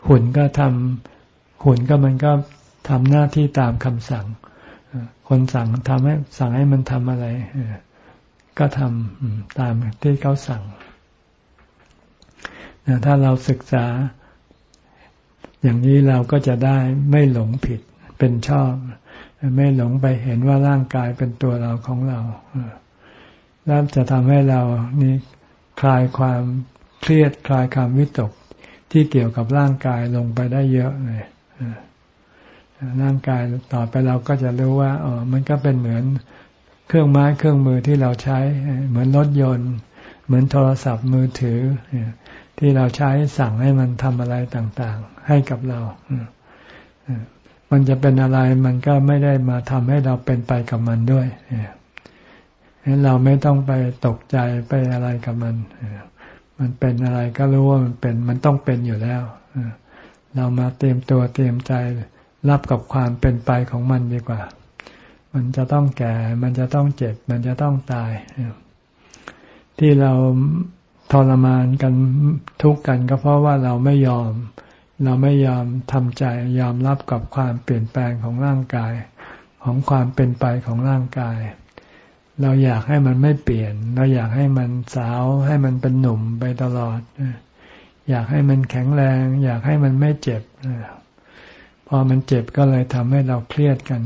หุ่นก็ทำหุ่นก็มันก็ทำหน้าที่ตามคำสั่ง คนสั่งทำให้สั่งให้มันทำอะไร ก็ทำตามที่เขาสั่ง ถ้าเราศึกษา อย่างนี้เราก็จะได้ไม่หลงผิดเป็นชอบ ไม่หลงไปเห็นว่าร่างกายเป็นตัวเราของเรา แล้วจะทำให้เรานี่คลายความเครียดคลายความวิตกที่เกี่ยวกับร่างกายลงไปได้เยอะเลยร่างกายต่อไปเราก็จะรู้ว่าอ๋อมันก็เป็นเหมือนเครื่องไม้เครื่องมือที่เราใช้ เหมือนรถยนต์ เหมือนโทรศัพท์มือถือ ที่เราใช้สั่งให้มันทำอะไรต่างๆ ให้กับเรา มันจะเป็นอะไรมันก็ไม่ได้มาทำให้เราเป็นไปกับมันด้วย ฉะนั้นเราไม่ต้องไปตกใจไปอะไรกับมัน มันเป็นอะไรก็รู้ว่ามันเป็น มันต้องเป็นอยู่แล้ว เรามาเตรียมตัวเตรียมใจรับกับความเป็นไปของมันดีกว่า มันจะต้องแก่ มันจะต้องเจ็บ มันจะต้องตาย ที่เราทรมานกันทุกข์กันก็เพราะว่าเราไม่ยอม เราไม่ยอมทำใจยอมรับกับความเปลี่ยนแปลงของร่างกาย ของความเป็นไปของร่างกาย เราอยากให้มันไม่เปลี่ยน เราอยากให้มันสาว ให้มันเป็นหนุ่มไปตลอด อยากให้มันแข็งแรง อยากให้มันไม่เจ็บ พอมันเจ็บก็เลยทำให้เราเครียดกัน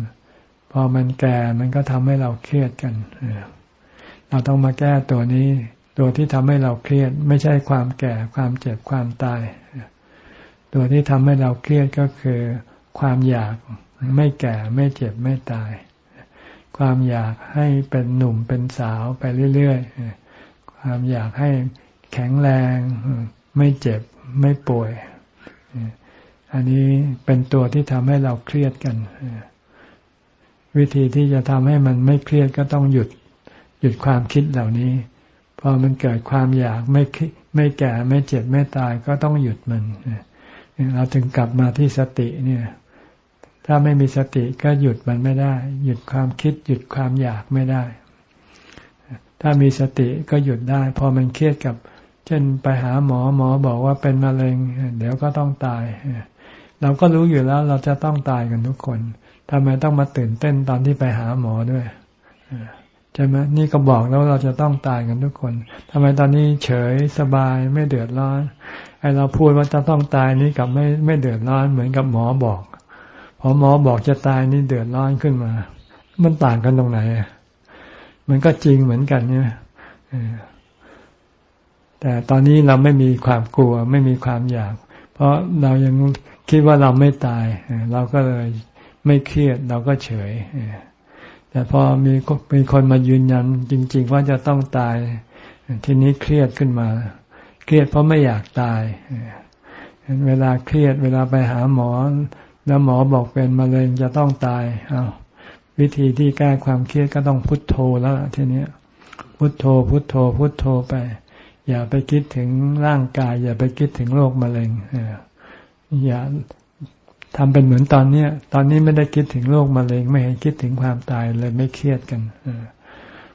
พอมันแก่มันก็ทำให้เราเครียดกันเราต้องมาแก้ตัวนี้ ตัวที่ทำให้เราเครียด ไม่ใช่ความแก่ความเจ็บความตาย ตัวที่ทำให้เราเครียดก็คือ ความอยากไม่แก่ไม่เจ็บไม่ตาย ความอยากให้เป็นหนุ่มเป็นสาวไปเรื่อยๆ ความอยากให้แข็งแรง ไม่เจ็บไม่ป่วย อันนี้เป็นตัวที่ทำให้เราเครียดกัน วิธีที่จะทำให้มันไม่เครียดก็ต้องหยุดหยุดความคิดเหล่านี้ พอมันเกิดความอยากไม่ไม่แก่ไม่เจ็บไม่ตายก็ต้องหยุดมัน เราถึงกลับมาที่สติเนี่ย ถ้าไม่มีสติก็หยุดมันไม่ได้ หยุดความคิด หยุดความอยากไม่ได้ ถ้ามีสติก็หยุดได้ พอมันเครียดกับ เช่นไปหาหมอหมอบอกว่าเป็นมะเร็ง เดี๋ยวก็ต้องตาย เราก็รู้อยู่แล้วเราจะต้องตายกันทุกคนทำไมต้องมาตื่นเต้นตอนที่ไปหาหมอด้วยใช่ไหมนี่ก็บอกแล้วเราจะต้องตายกันทุกคนทำไมตอนนี้เฉยสบายไม่เดือดร้อนไอเราพูดว่าจะต้องตายนี่กับไม่ไม่เดือดร้อนเหมือนกับหมอบอก พอหมอบอกจะตายนี่เดือดร้อนขึ้นมา มันต่างกันตรงไหนมันก็จริงเหมือนกันเนี่ยแต่ตอนนี้เราไม่มีความกลัว ไม่มีความอยาก เพราะเรายังคิดว่าเราไม่ตาย เราก็เลยไม่เครียดเราก็เฉย แต่พอมีมีคนมายืนยัน จริง ๆ ว่าจะต้องตาย ทีนี้เครียดขึ้นมา เครียดเพราะไม่อยากตาย เวลาเครียดเวลาไปหาหมอ แล้วหมอบอกเป็นมะเร็งจะต้องตายอาวิธีที่แก้ความเครียดก็ต้องพุทโธแล้วทีนี้พุทโธ พุทโธ พุทโธไป อย่าไปคิดถึงร่างกาย อย่าไปคิดถึงโรคมะเร็งอย่าทำเป็นเหมือนตอนนี้ตอนนี้ไม่ได้คิดถึงโรคมะเร็ง ไม่เห็นคิดถึงความตายเลยไม่เครียดกัน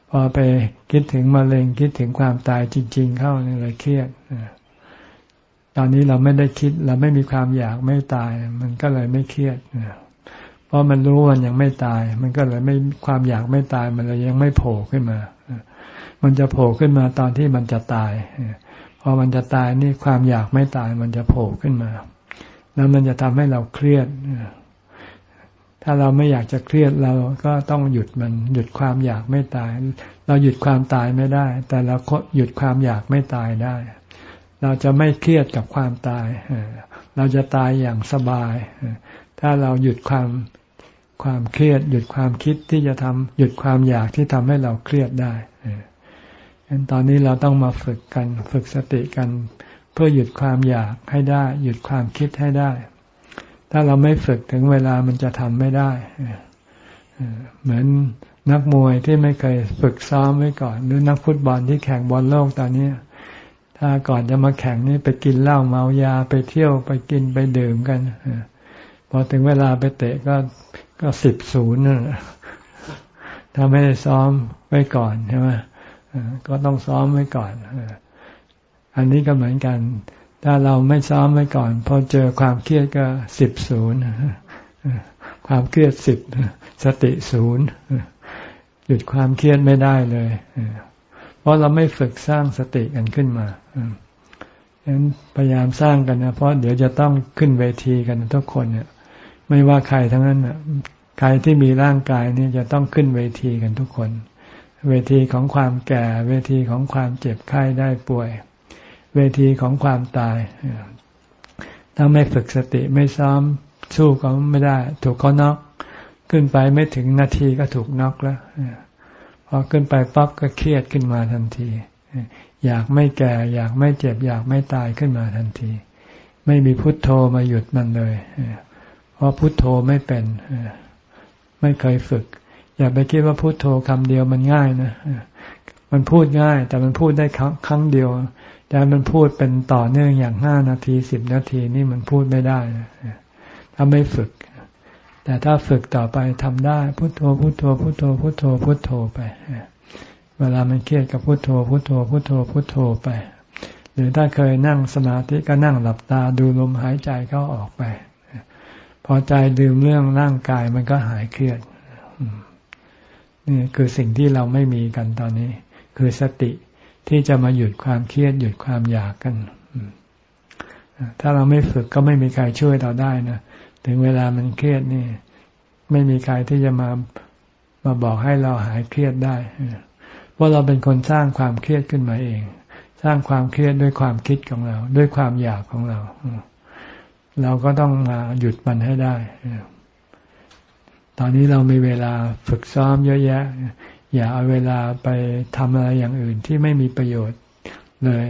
พอไปคิดถึงมะเร็งคิดถึงความตายจริง ๆ เข้าเนี่ยเลยเครียด ตอนนี้เราไม่ได้คิด เราไม่มีความอยากไม่ตาย มันก็เลยไม่เครียดเพราะมันรู้มันยังไม่ตาย มันก็เลยไม่ความอยากไม่ตายมันเลยยังไม่โผล่ขึ้นมา มันจะโผล่ขึ้นมาตอนที่มันจะตายพอมันจะตายนี่ความอยากไม่ตายมันจะโผล่ขึ้นมา แล้วมันจะทำให้เราเครียดถ้าเราไม่อยากจะเครียดเราก็ต้องหยุดมัน หยุดความอยากไม่ตาย เราหยุดความตายไม่ได้ แต่เราหยุดความอยากไม่ตายได้ เราจะไม่เครียดกับความตาย เราจะตายอย่างสบาย ถ้าเราหยุดความความเครียด หยุดความคิดที่จะทำหยุดความอยากที่ทำให้เราเครียดได้ตอนนี้เราต้องมาฝึกกันฝึกสติกัน เพื่อหยุดความอยากให้ได้ หยุดความคิดให้ได้ ถ้าเราไม่ฝึกถึงเวลามันจะทำไม่ได้เหมือนนักมวยที่ไม่เคยฝึกซ้อมไว้ก่อน หรือนักฟุตบอลที่แข่งบอลโลกตอนนี้ ถ้าก่อนจะมาแข่งนี่ไปกินเหล้าเมายาไปเที่ยวไปกินไปดื่มกันพอถึงเวลาไปเตะก็ก็สิบศูนย์ถ้าไม่ได้ซ้อมไว้ก่อนใช่ไหมก็ต้องซ้อมไว้ก่อนอันนี้ก็เหมือนกัน ถ้าเราไม่ซ้อมไว้ก่อนพอเจอความเครียดก็สิบศูนย์ความเครียดสิบสติศูนย์หยุดความเครียดไม่ได้เลยเราะเราไม่ฝึกสร้างสติกันขึ้นมาฉะนั้นพยายามสร้างกันนะเพราะเดี๋ยวจะต้องขึ้นเวทีกันทุกคนเนี่ย ไม่ว่าใครทั้งนั้นใครที่มีร่างกายนี่จะต้องขึ้นเวทีกันทุกคน เวทีของความแก่ เวทีของความเจ็บไข้ได้ป่วย เวทีของความตายถ้าไม่ฝึกสติไม่ซ้อมสู้ก็ไม่ได้ ถูกเขาน็อกขึ้นไปไม่ถึงนาทีก็ถูกน็อกแล้ว พอขึ้นไปปั๊บก็เครียดขึ้นมาทันที อยากไม่แก่ อยากไม่เจ็บ อยากไม่ตายขึ้นมาทันที ไม่มีพุทโธมาหยุดมันเลย เพราะพุทโธไม่เป็น ไม่เคยฝึก อย่าไปคิดว่าพุทโธคำเดียวมันง่ายนะ มันพูดง่าย แต่มันพูดได้ครั้งเดียว แต่มันพูดเป็นต่อเนื่องอย่างห้านาทีสิบนาทีนี่มันพูดไม่ได้ถ้าไม่ฝึก แต่ถ้าฝึกต่อไปทำได้พุโทโธพุโทโธพุโทโธพุโทโธพุโทโธไป เวลามันเครียดก็พุโทโธพุโทโธพุโทโธพุโทโธไป หรือถ้าเคยนั่งสมาธิก็นั่งหลับตาดูลมหายใจเข้าออกไป พอใจดื่มเรื่องร่างกายมันก็หายเครียดนี่คือสิ่งที่เราไม่มีกันตอนนี้ คือสติที่จะมาหยุดความเครียดหยุดความอยากกัน ถ้าเราไม่ฝึกก็ไม่มีใครช่วยเราได้นะ ถึงเวลามันเครียดนี่ ไม่มีใครที่จะมามาบอกให้เราหายเครียดได้เพราะเราเป็นคนสร้างความเครียดขึ้นมาเอง สร้างความเครียดด้วยความคิดของเรา ด้วยความอยากของเรา เราก็ต้องมาหยุดมันให้ได้ตอนนี้เรามีเวลาฝึกซ้อมเยอะแยะ อย่าเอาเวลาไปทำอะไรอย่างอื่นที่ไม่มีประโยชน์เลย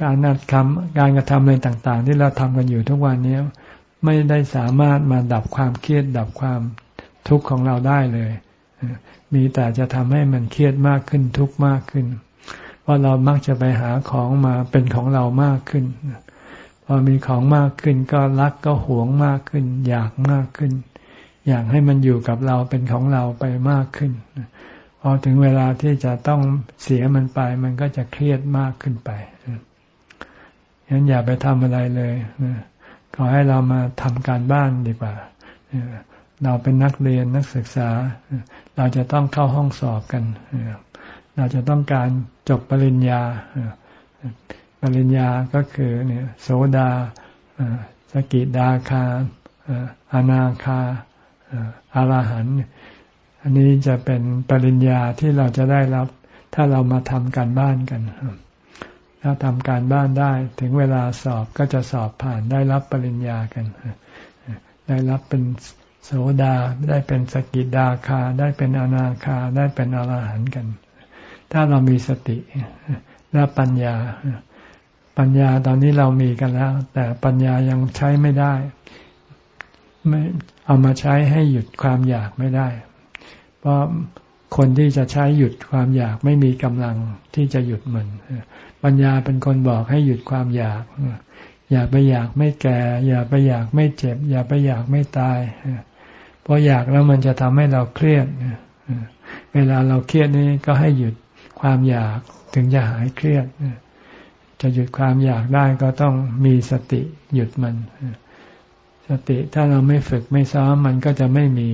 การนัดคำการกระทำอะไรต่าง ๆ ที่เราทำกันอยู่ทุกวันนี้ ไม่ได้สามารถมาดับความเครียดดับความทุกข์ของเราได้เลย มีแต่จะทำให้มันเครียดมากขึ้นทุกข์มากขึ้น เพราะเรามักจะไปหาของมาเป็นของเรามากขึ้น พอมีของมากขึ้นก็รักก็หวงมากขึ้น อยากมากขึ้น อยากให้มันอยู่กับเราเป็นของเราไปมากขึ้น พอถึงเวลาที่จะต้องเสียมันไป มันก็จะเครียดมากขึ้นไปฉะนั้นอย่าไปทำอะไรเลย ขอให้เรามาทำการบ้านดีกว่า เราเป็นนักเรียนนักศึกษา เราจะต้องเข้าห้องสอบกัน เราจะต้องการจบปริญญา ปริญญาก็คือเนี่ยโสดาสกิดาคาอนาคาอาราหันอันนี้จะเป็นปริญญาที่เราจะได้รับ ถ้าเรามาทำการบ้านกัน ถ้าทำการบ้านได้ถึงเวลาสอบก็จะสอบผ่านได้รับปริญญากัน ได้รับเป็นโสดาได้เป็นสกิดาคา ได้เป็นอนาคา ได้เป็นอรหันต์กัน ถ้าเรามีสติและปัญญา ปัญญาตอนนี้เรามีกันแล้ว แต่ปัญญายังใช้ไม่ได้ ไม่เอามาใช้ให้หยุดความอยากไม่ได้ เพราะคนที่จะใช้หยุดความอยากไม่มีกำลังที่จะหยุดมัน ปัญญาเป็นคนบอกให้หยุดความอยาก อย่าไปอยากไม่แก่ อย่าไปอยากไม่เจ็บ อย่าไปอยากไม่ตาย เพราะอยากแล้วมันจะทำให้เราเครียด เวลาเราเครียดนี่ก็ให้หยุดความอยากถึงจะหายเครียด จะหยุดความอยากได้ก็ต้องมีสติหยุดมัน สติถ้าเราไม่ฝึกไม่ซ้อมมันก็จะไม่มี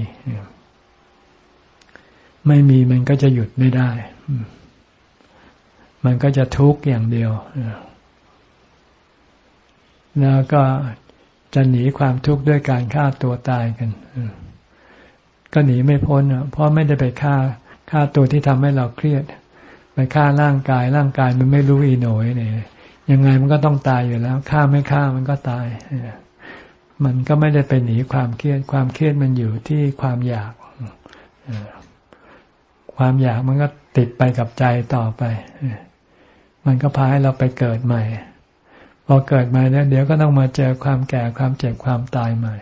ไม่มีมันก็จะหยุดไม่ได้ มันก็จะทุกข์อย่างเดียว แล้วก็จะหนีความทุกข์ด้วยการฆ่าตัวตายกัน ก็หนีไม่พ้นเพราะไม่ได้ไปฆ่าฆ่าตัวที่ทำให้เราเครียด ไปฆ่าร่างกาย ร่างกายมันไม่รู้อีโหนยเนี่ยยังไงมันก็ต้องตายอยู่แล้วฆ่าไม่ฆ่ามันก็ตายมันก็ไม่ได้ไปหนีความเครียด ความเครียดมันอยู่ที่ความอยากความอยากมันก็ติดไปกับใจต่อไป มันก็พาให้เราไปเกิดใหม่ พอเกิดใหม่แล้ว เดี๋ยวก็ต้องมาเจอความแก่ความเจ็บความตายใหม่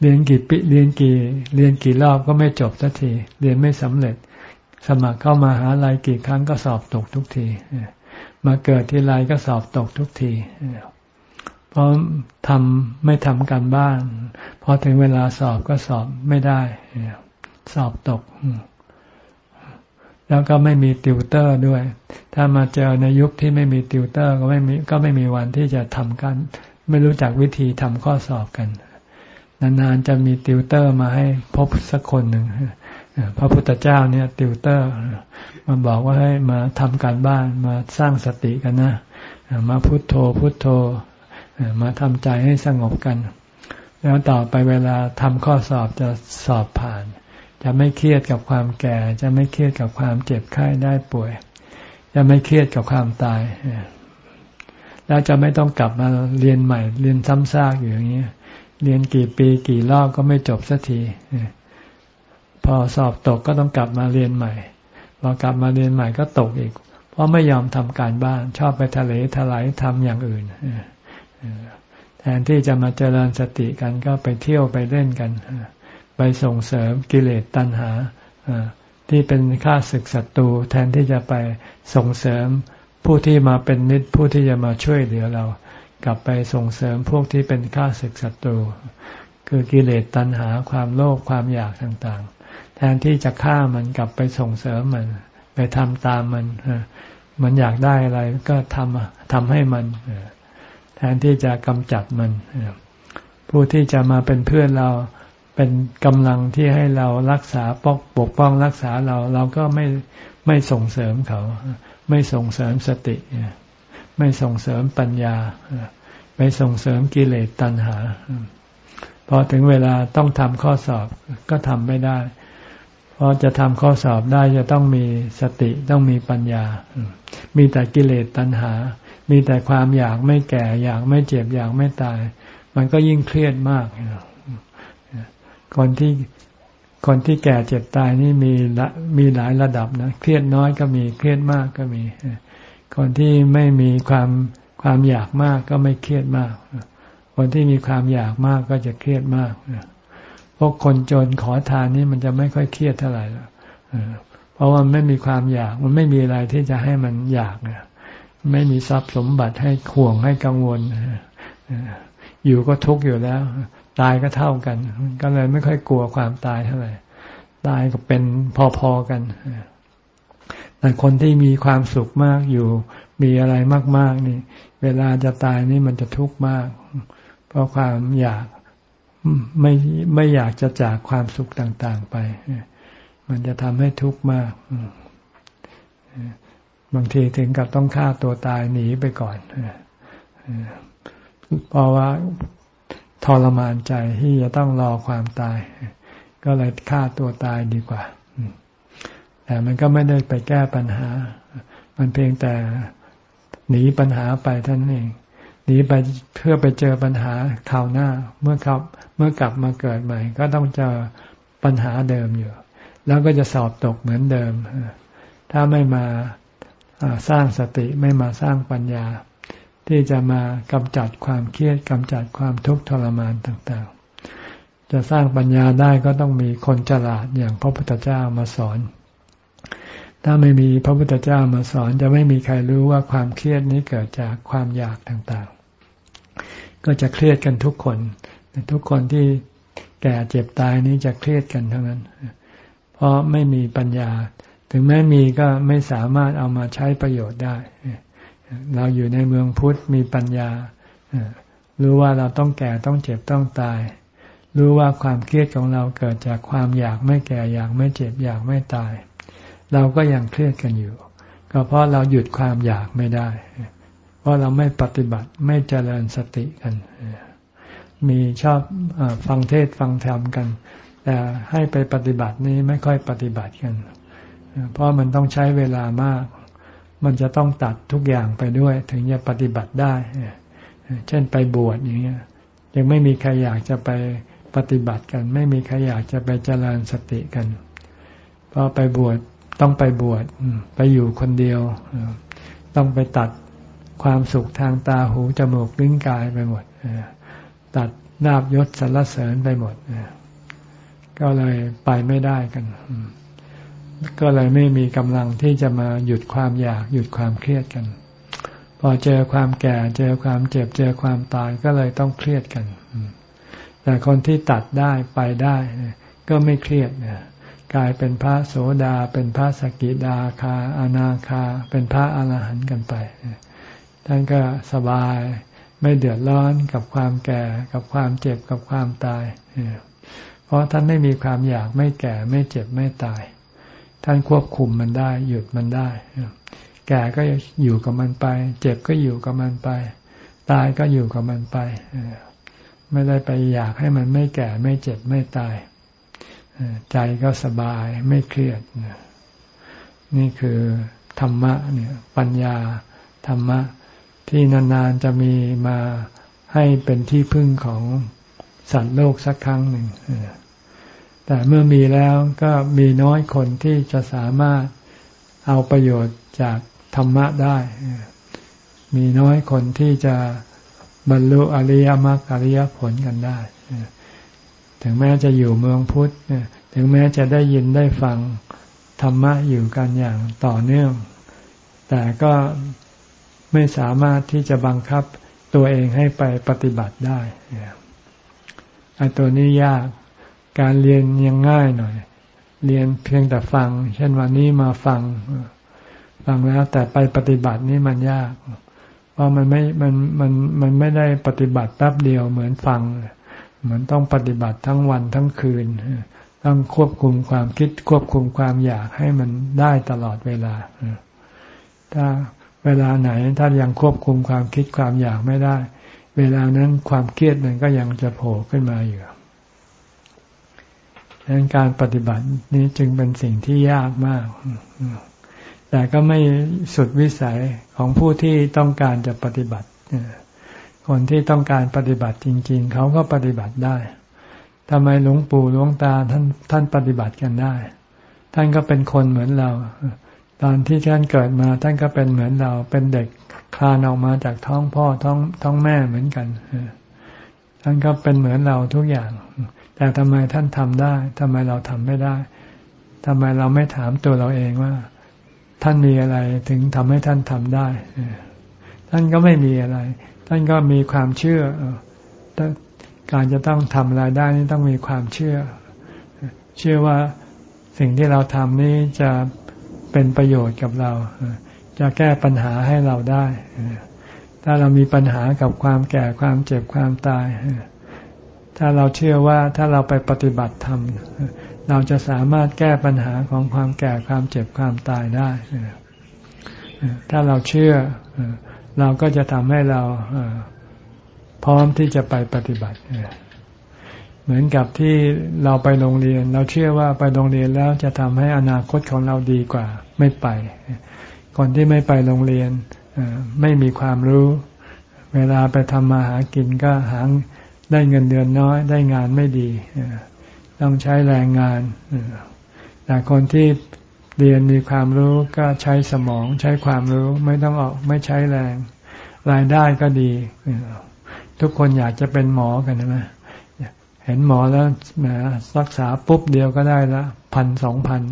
เรียนกี่ปีเรียนกี่ เรียนกี่รอบก็ไม่จบสักที เรียนไม่สำเร็จ สมัครเข้ามาหาลัยกี่ครั้งก็สอบตกทุกทีมาเกิดที่ไรก็สอบตกทุกทีเพราะทำไม่ทำการบ้านพอถึงเวลาสอบก็สอบไม่ได้ สอบตก แล้วก็ไม่มีติวเตอร์ด้วย ถ้ามาเจอในยุคที่ไม่มีติวเตอร์ก็ไม่มีก็ไม่มีวันที่จะทำกัน ไม่รู้จักวิธีทำข้อสอบกัน นานๆจะมีติวเตอร์มาให้พบสักคนหนึ่งพระพุทธเจ้าเนี่ยติวเตอร์มาบอกว่าให้มาทำการบ้านมาสร้างสติกันนะมาพุโทโธพุโทโธมาทำใจให้สงบกัน แล้วต่อไปเวลาทำข้อสอบจะสอบผ่าน จะไม่เครียดกับความแก่ จะไม่เครียดกับความเจ็บไข้ได้ป่วย จะไม่เครียดกับความตายแล้วจะไม่ต้องกลับมาเรียนใหม่ เรียนซ้ำซากอยู่อย่างนี้เรียนกี่ปีกี่รอบก็ไม่จบสักทีพอสอบตกก็ต้องกลับมาเรียนใหม่พอกลับมาเรียนใหม่ก็ตกอีก เพราะไม่ยอมทำการบ้าน ชอบไปทะเลทลายทำอย่างอื่นแทนที่จะมาเจริญสติกันก็ไปเที่ยวไปเล่นกัน ไปส่งเสริมกิเลสตัณหาที่เป็นข้าศึกศัตรูแทนที่จะไปส่งเสริมผู้ที่มาเป็นมิตรผู้ที่จะมาช่วยเหลือเรา กลับไปส่งเสริมพวกที่เป็นข้าศึกศัตรู คือกิเลสตัณหาความโลภความอยากต่างๆ แทนที่จะฆ่ามันกลับไปส่งเสริมมัน ไปทำตามมันมันอยากได้อะไรก็ทำทำให้มันแทนที่จะกำจัดมันผู้ที่จะมาเป็นเพื่อนเรา เป็นกำลังที่ให้เรารักษาปกปกป้องรักษาเราเราก็ไม่ไม่ส่งเสริมเขา ไม่ส่งเสริมสติ ไม่ส่งเสริมปัญญาไปส่งเสริมกิเลสตัณหา พอถึงเวลาต้องทำข้อสอบก็ทำไม่ได้ เพราะจะทำข้อสอบได้จะต้องมีสติต้องมีปัญญา มีแต่กิเลสตัณหา มีแต่ความอยากไม่แก่อยากไม่เจ็บอยากไม่ตาย มันก็ยิ่งเครียดมาก คนที่คนที่แก่เจ็บตายนี่มีมีหลายระดับนะเครียดน้อยก็มีเครียดมากก็มี คนที่ไม่มีความความอยากมากก็ไม่เครียดมาก คนที่มีความอยากมากก็จะเครียดมากพวกคนจนขอทานนี่มันจะไม่ค่อยเครียดเท่าไหร่เพราะว่าไม่มีความอยาก มันไม่มีอะไรที่จะให้มันอยากนไม่มีทรัพย์สมบัติให้ห่วงให้กังวลอยู่ก็ทุกข์อยู่แล้ว ตายก็เท่ากัน ก็เลยไม่ค่อยกลัวความตายเท่าไหร่ตายก็เป็นพอๆกันแต่คนที่มีความสุขมากอยู่มีอะไรมาก ๆ นี่ เวลาจะตายนี่มันจะทุกข์มาก เพราะความอยากไม่ไม่อยากจะจากความสุขต่างๆไป มันจะทำให้ทุกข์มาก บางทีถึงกับต้องฆ่าตัวตายหนีไปก่อนเพราะว่า ทรมานใจที่จะต้องรอความตาย ก็เลยฆ่าตัวตายดีกว่า แต่มันก็ไม่ได้ไปแก้ปัญหา มันเพียงแต่หนีปัญหาไปท่านเอง หนีไปเพื่อไปเจอปัญหาคราวหน้า เมื่อครับเมื่อกลับมาเกิดใหม่ ก็ต้องเจอปัญหาเดิมอยู่ แล้วก็จะสอบตกเหมือนเดิม ถ้าไม่มาสร้างสติไม่มาสร้างปัญญา ที่จะมากำจัดความเครียดกำจัดความทุกข์ทรมานต่างๆ จะสร้างปัญญาได้ก็ต้องมีคนฉลาดอย่างพระพุทธเจ้ามาสอน ถ้าไม่มีพระพุทธเจ้ามาสอน จะไม่มีใครรู้ว่าความเครียดนี้เกิดจากความอยากต่างๆ ก็จะเครียดกันทุกคน ทุกคนที่แก่เจ็บตายนี้จะเครียดกันทั้งนั้น เพราะไม่มีปัญญา ถึงแม้มีก็ไม่สามารถเอามาใช้ประโยชน์ได้ เราอยู่ในเมืองพุทธมีปัญญารู้ว่าเราต้องแก่ต้องเจ็บต้องตาย รู้ว่าความเครียดของเราเกิดจากความอยากไม่แก่อยากไม่เจ็บอยากไม่ตาย เราก็ยังเครียดกันอยู่ ก็เพราะเราหยุดความอยากไม่ได้ เพราะเราไม่ปฏิบัติไม่เจริญสติกัน มีชอบอฟังเทศฟังธรรมกัน แต่ให้ไปปฏิบัตินี้ไม่ค่อยปฏิบัติกัน เพราะมันต้องใช้เวลามาก มันจะต้องตัดทุกอย่างไปด้วย ถึงจะปฏิบัติได้ เช่นไปบวชอย่างเงี้ยยังไม่มีใครอยากจะไปปฏิบัติกัน ไม่มีใครอยากจะไปเจริญสติกันเพราะไปบวชต้องไปบวชไปอยู่คนเดียว ต้องไปตัดความสุขทางตาหูจมูกลิ้นกายไปหมดตัดนาบยศสรรเสริญไปหมดก็เลยไปไม่ได้กัน ก็เลยไม่มีกำลังที่จะมาหยุดความอยากหยุดความเครียดกัน พอเจอความแก่เจอความเจ็บเจอความตายก็เลยต้องเครียดกันแต่คนที่ตัดได้ไปได้ ก็ไม่เครียดกลายเป็นพระโสดา เป็นพระสกิดาคาอนาคา เป็นพระอรหันต์กันไปท่านก็สบายไม่เดือดร้อนกับความแก่ กับความเจ็บกับความตายเพราะท่านไม่มีความอยากไม่แก่ไม่เจ็บไม่ตาย ท่านควบคุมมันได้ หยุดมันได้ แก่ก็อยู่กับมันไป เจ็บก็อยู่กับมันไป ตายก็อยู่กับมันไป ไม่ได้ไปอยากให้มันไม่แก่ไม่เจ็บไม่ตาย ใจก็สบายไม่เครียด นี่คือธรรมะเนี่ยปัญญาธรรมะที่นานๆจะมีมาให้เป็นที่พึ่งของสัตว์โลกสักครั้งหนึ่ง แต่เมื่อมีแล้วก็มีน้อยคนที่จะสามารถเอาประโยชน์จากธรรมะได้ มีน้อยคนที่จะบรรลุอริยมรรคอริยผลกันได้ ถึงแม้จะอยู่เมืองพุทธ ถึงแม้จะได้ยินได้ฟังธรรมะอยู่กันอย่างต่อเนื่อง แต่ก็ไม่สามารถที่จะบังคับตัวเองให้ไปปฏิบัติได้ไอ้ตัวนี้ยาก การเรียนยังง่ายหน่อย เรียนเพียงแต่ฟัง เช่นวันนี้มาฟัง ฟังแล้วแต่ไปปฏิบัตินี่มันยาก เพราะมันไม่ มัน มัน มันไม่ได้ปฏิบัติแป๊บเดียวเหมือนฟัง เหมือนต้องปฏิบัติทั้งวันทั้งคืน ต้องควบคุมความคิดควบคุมความอยากให้มันได้ตลอดเวลา ถ้าเวลาไหนถ้ายังควบคุมความคิดความอยากไม่ได้ เวลานั้นความเครียดมันก็ยังจะโผล่ขึ้นมาอยู่ ดังนั้นการปฏิบัตินี้จึงเป็นสิ่งที่ยากมาก แต่ก็ไม่สุดวิสัยของผู้ที่ต้องการจะปฏิบัติ คนที่ต้องการปฏิบัติจริง ๆ เขาก็ปฏิบัติได้ทำไมหลวงปู่หลวงตาท่านท่านปฏิบัติกันได้ ท่านก็เป็นคนเหมือนเรา ตอนที่ท่านเกิดมาท่านก็เป็นเหมือนเรา เป็นเด็กคลานออกมาจากท้องพ่อท้องท้องแม่เหมือนกันท่านก็เป็นเหมือนเราทุกอย่าง แต่ทำไมท่านทำได้ทำไมเราทำไม่ได้ทำไมเราไม่ถามตัวเราเองว่า ท่านมีอะไรถึงทำให้ท่านทำได้ ท่านก็ไม่มีอะไร ท่านก็มีความเชื่อการจะต้องทำอะไรได้นี่ต้องมีความเชื่อ เชื่อว่าสิ่งที่เราทำนี้จะเป็นประโยชน์กับเรา จะแก้ปัญหาให้เราได้ ถ้าเรามีปัญหากับความแก่ความเจ็บความตาย ถ้าเราเชื่อว่าถ้าเราไปปฏิบัติธรรม เราจะสามารถแก้ปัญหาของความแก่ความเจ็บความตายได้ ถ้าเราเชื่อเราก็จะทำให้เราพร้อมที่จะไปปฏิบัติ เหมือนกับที่เราไปโรงเรียน เราเชื่อว่าไปโรงเรียนแล้วจะทำให้อนาคตของเราดีกว่า ไม่ไป คนที่ไม่ไปโรงเรียนไม่มีความรู้ เวลาไปทำมาหากินก็หา ได้เงินเดือนน้อย ได้งานไม่ดีต้องใช้แรงงานแต่คนที่เรียนมีความรู้ก็ใช้สมองใช้ความรู้ไม่ต้องออกไม่ใช้แรง รายได้ก็ดี ทุกคนอยากจะเป็นหมอกันนะเห็นหมอแล้วแหมรักษาปุ๊บเดียวก็ได้ละพันสองพัน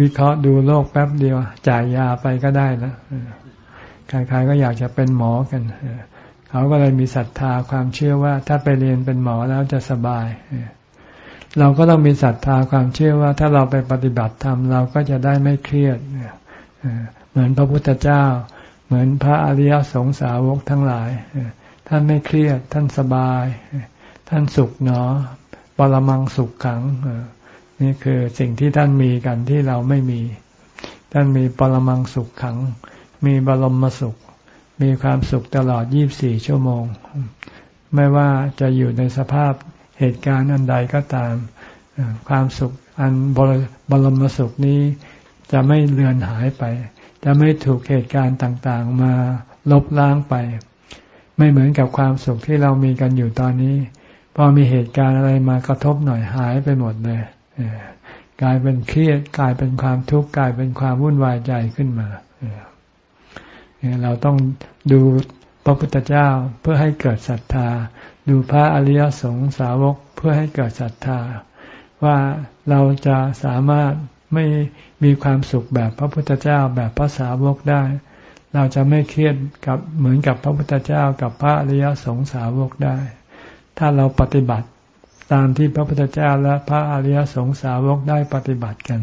วิเคราะห์ดูโรคแป๊บเดียว จ่ายยาไปก็ได้ล้วใครๆก็อยากจะเป็นหมอกัน เขาก็เลยมีศรัทธาความเชื่อว่า ถ้าไปเรียนเป็นหมอแล้วจะสบาย เราก็ต้องมีศรัทธาความเชื่อว่า ถ้าเราไปปฏิบัติธรรมเราก็จะได้ไม่เครียดเหมือนพระพุทธเจ้า เหมือนพระอริยสงสาวกทั้งหลาย ท่านไม่เครียด ท่านสบาย ท่านสุขเนาะปรมังสุขขังนี่คือสิ่งที่ท่านมีกันที่เราไม่มี ท่านมีปรมังสุขขัง มีบรมสุข มีความสุขตลอด 24 ชั่วโมง ไม่ว่าจะอยู่ในสภาพเหตุการณ์อันใดก็ตาม ความสุขอันบรบรมสุขนี้จะไม่เลือนหายไป จะไม่ถูกเหตุการณ์ต่างๆ มาลบล้างไป ไม่เหมือนกับความสุขที่เรามีกันอยู่ตอนนี้ พอมีเหตุการณ์อะไรมากระทบหน่อยหายไปหมดเลยกลายเป็นเครียดกลายเป็นความทุกข์กลายเป็นความวุ่นวายใจขึ้นมา เราต้องดูพระพุทธเจ้าเพื่อให้เกิดศรัทธา ดูพระอริยสงสาวกเพื่อให้เกิดศรัทธา ว่าเราจะสามารถไม่มีความสุขแบบพระพุทธเจ้าแบบพระสาวกได้ เราจะไม่เครียดกับเหมือนกับพระพุทธเจ้ากับพระอริยสงสาวกได้ ถ้าเราปฏิบัติตามที่พระพุทธเจ้าและพระอริยสงสาวกได้ปฏิบัติกัน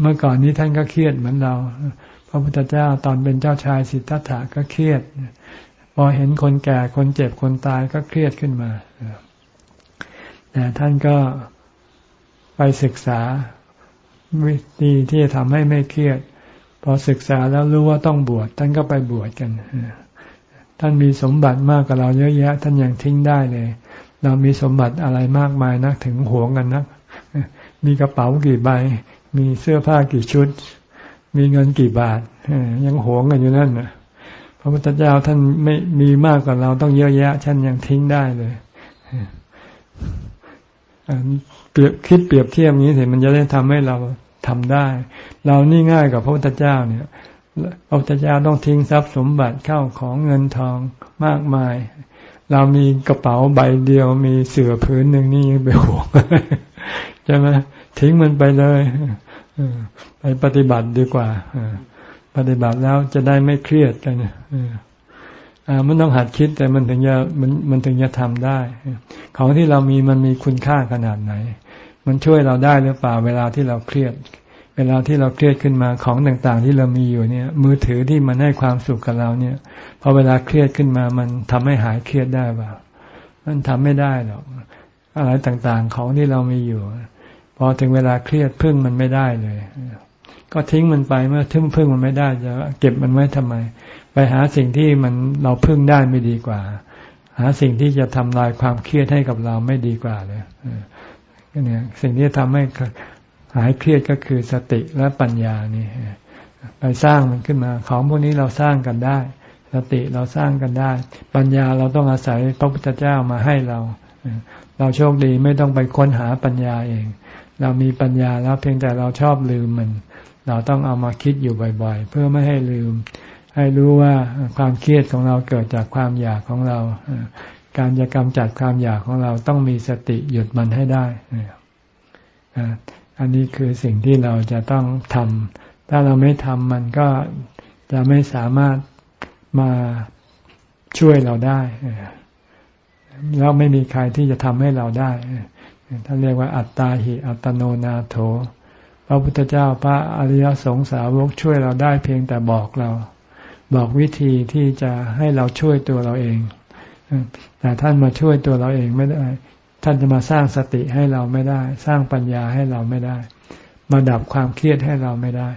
เมื่อก่อนนี้ท่านก็เครียดเหมือนเรา พระพุทธเจ้าตอนเป็นเจ้าชายสิทธัตถะก็เครียด พอเห็นคนแก่คนเจ็บคนตายก็เครียดขึ้นมาแต่ท่านก็ไปศึกษาวิธีที่จะทำให้ไม่เครียด พอศึกษาแล้วรู้ว่าต้องบวชท่านก็ไปบวชกันท่านมีสมบัติมากกว่าเราเยอะแยะ ท่านยังทิ้งได้เลย เรามีสมบัติอะไรมากมายนักถึงหวงกันนัก มีกระเป๋ากี่ใบ มีเสื้อผ้ากี่ชุด มีเงินกี่บาทยังหวงกันอยู่นั่นนะพระพุทธเจ้าท่านไม่มีมากกว่าเราต้องเยอะแยะท่านยังทิ้งได้เลยเปรียบคิดเปรียบเทียบนี้สิมันจะได้ทำให้เราทำได้ เรานี่ง่ายกว่าพระพุทธเจ้าเนี่ยพระพุทธเจ้าต้องทิ้งทรัพย์สมบัติเข้าของเงินทองมากมาย เรามีกระเป๋าใบเดียวมีเสื่อผืนหนึ่งนี่ยังไปห่วงใช่ไหมทิ้งมันไปเลย ไปปฏิบัติดีกว่าปฏิบัติแล้วจะได้ไม่เครียดกันมันต้องหัดคิดแต่มันถึงจะมันมันถึงจะทำได้ ของที่เรามีมันมีคุณค่าขนาดไหน มันช่วยเราได้หรือเปล่า เวลาที่เราเครียด เวลาที่เราเครียดขึ้นมาของต่างๆ ที่เรามีอยู่เนี่ย มือถือที่มันให้ความสุขกับเราเนี่ยพอเวลาเครียดขึ้นมา มันทำให้หายเครียดได้เปล่ามันทำไม่ได้หรอกอะไรต่างๆ ของที่เรามีอยู่ พอถึงเวลาเครียดพึ่งมันไม่ได้เลย ก็ทิ้งมันไปเมื่อทึ่งพึ่งมันไม่ได้จะเก็บมันไว้ทำไม ไปหาสิ่งที่มันเราพึ่งได้ไม่ดีกว่า หาสิ่งที่จะทำลายความเครียดให้กับเราไม่ดีกว่าเลยเนี่ยสิ่งที่ทำให้หายเครียดก็คือสติและปัญญานี่ไปสร้างมันขึ้นมา ของพวกนี้เราสร้างกันได้ สติเราสร้างกันได้ ปัญญาเราต้องอาศัยพระพุทธเจ้ามาให้เรา เราโชคดีไม่ต้องไปค้นหาปัญญาเอง เรามีปัญญาแล้วเพียงแต่เราชอบลืมมัน เราต้องเอามาคิดอยู่บ่อย ๆ เพื่อไม่ให้ลืม ให้รู้ว่าความเครียดของเราเกิดจากความอยากของเรา การจะกำจัดความอยากของเราต้องมีสติหยุดมันให้ได้อันนี้คือสิ่งที่เราจะต้องทำถ้าเราไม่ทำมันก็จะไม่สามารถมาช่วยเราได้แล้วไม่มีใครที่จะทำให้เราได้ ท่านเรียกว่าอัตตาหิอัตโนนาโถ พระพุทธเจ้าพระอริยสงสาวกช่วยเราได้เพียงแต่บอกเรา บอกวิธีที่จะให้เราช่วยตัวเราเอง แต่ท่านมาช่วยตัวเราเองไม่ได้ ท่านจะมาสร้างสติให้เราไม่ได้ สร้างปัญญาให้เราไม่ได้ มาดับความเครียดให้เราไม่ได้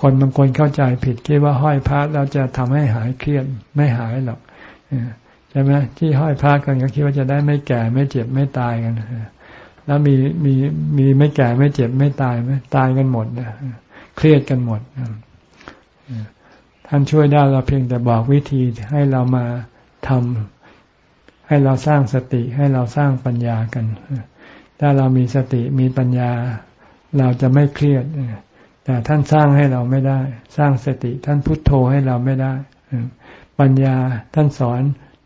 คนบางคนเข้าใจผิดคิดว่าห้อยพระเราจะทำให้หายเครียดไม่หายหรอก ช่ไหมที่ห้อยพระกันก็คิดว่าจะได้ไม่แก่ไม่เจ็บไม่ตายกันแล้วมีมีมีไม่แก่ไม่เจ็บไม่ตายไหมตายกันหมดนะเครียดกันหมดท่านช่วยได้เราเพียงแต่บอกวิธีให้เรามาทำให้เราสร้างสติให้เราสร้างปัญญากันถ้าเรามีสติมีปัญญา เราจะไม่เครียดแต่ท่านสร้างให้เราไม่ได้ สร้างสติ ท่านพุทโธให้เราไม่ได้ปัญญาท่านสอน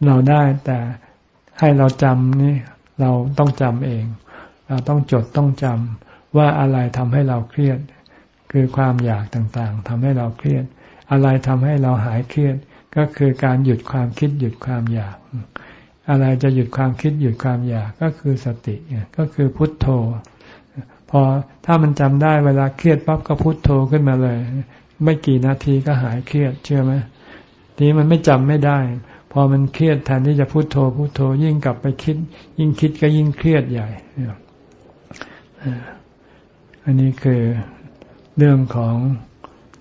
เราได้แต่ให้เราจำนี่เราต้องจำเอง เราต้องจดต้องจำว่าอะไรทำให้เราเครียด คือความอยากต่างๆทำให้เราเครียด อะไรทำให้เราหายเครียด ก็คือการหยุดความคิดหยุดความอยาก อะไรจะหยุดความคิดหยุดความอยากก็คือสติก็คือพุทโธ พอถ้ามันจำได้เวลาเครียดปั๊บก็พุทโธขึ้นมาเลย ไม่กี่นาทีก็หายเครียดเชื่อไหมทีนี้มันไม่จำไม่ได้ พอมันเครียดแทนที่จะพุโทโธพุโทโธยิ่งกลับไปคิด ยิ่งคิดก็ยิ่งเครียดใหญ่อันนี้คือเรื่องของ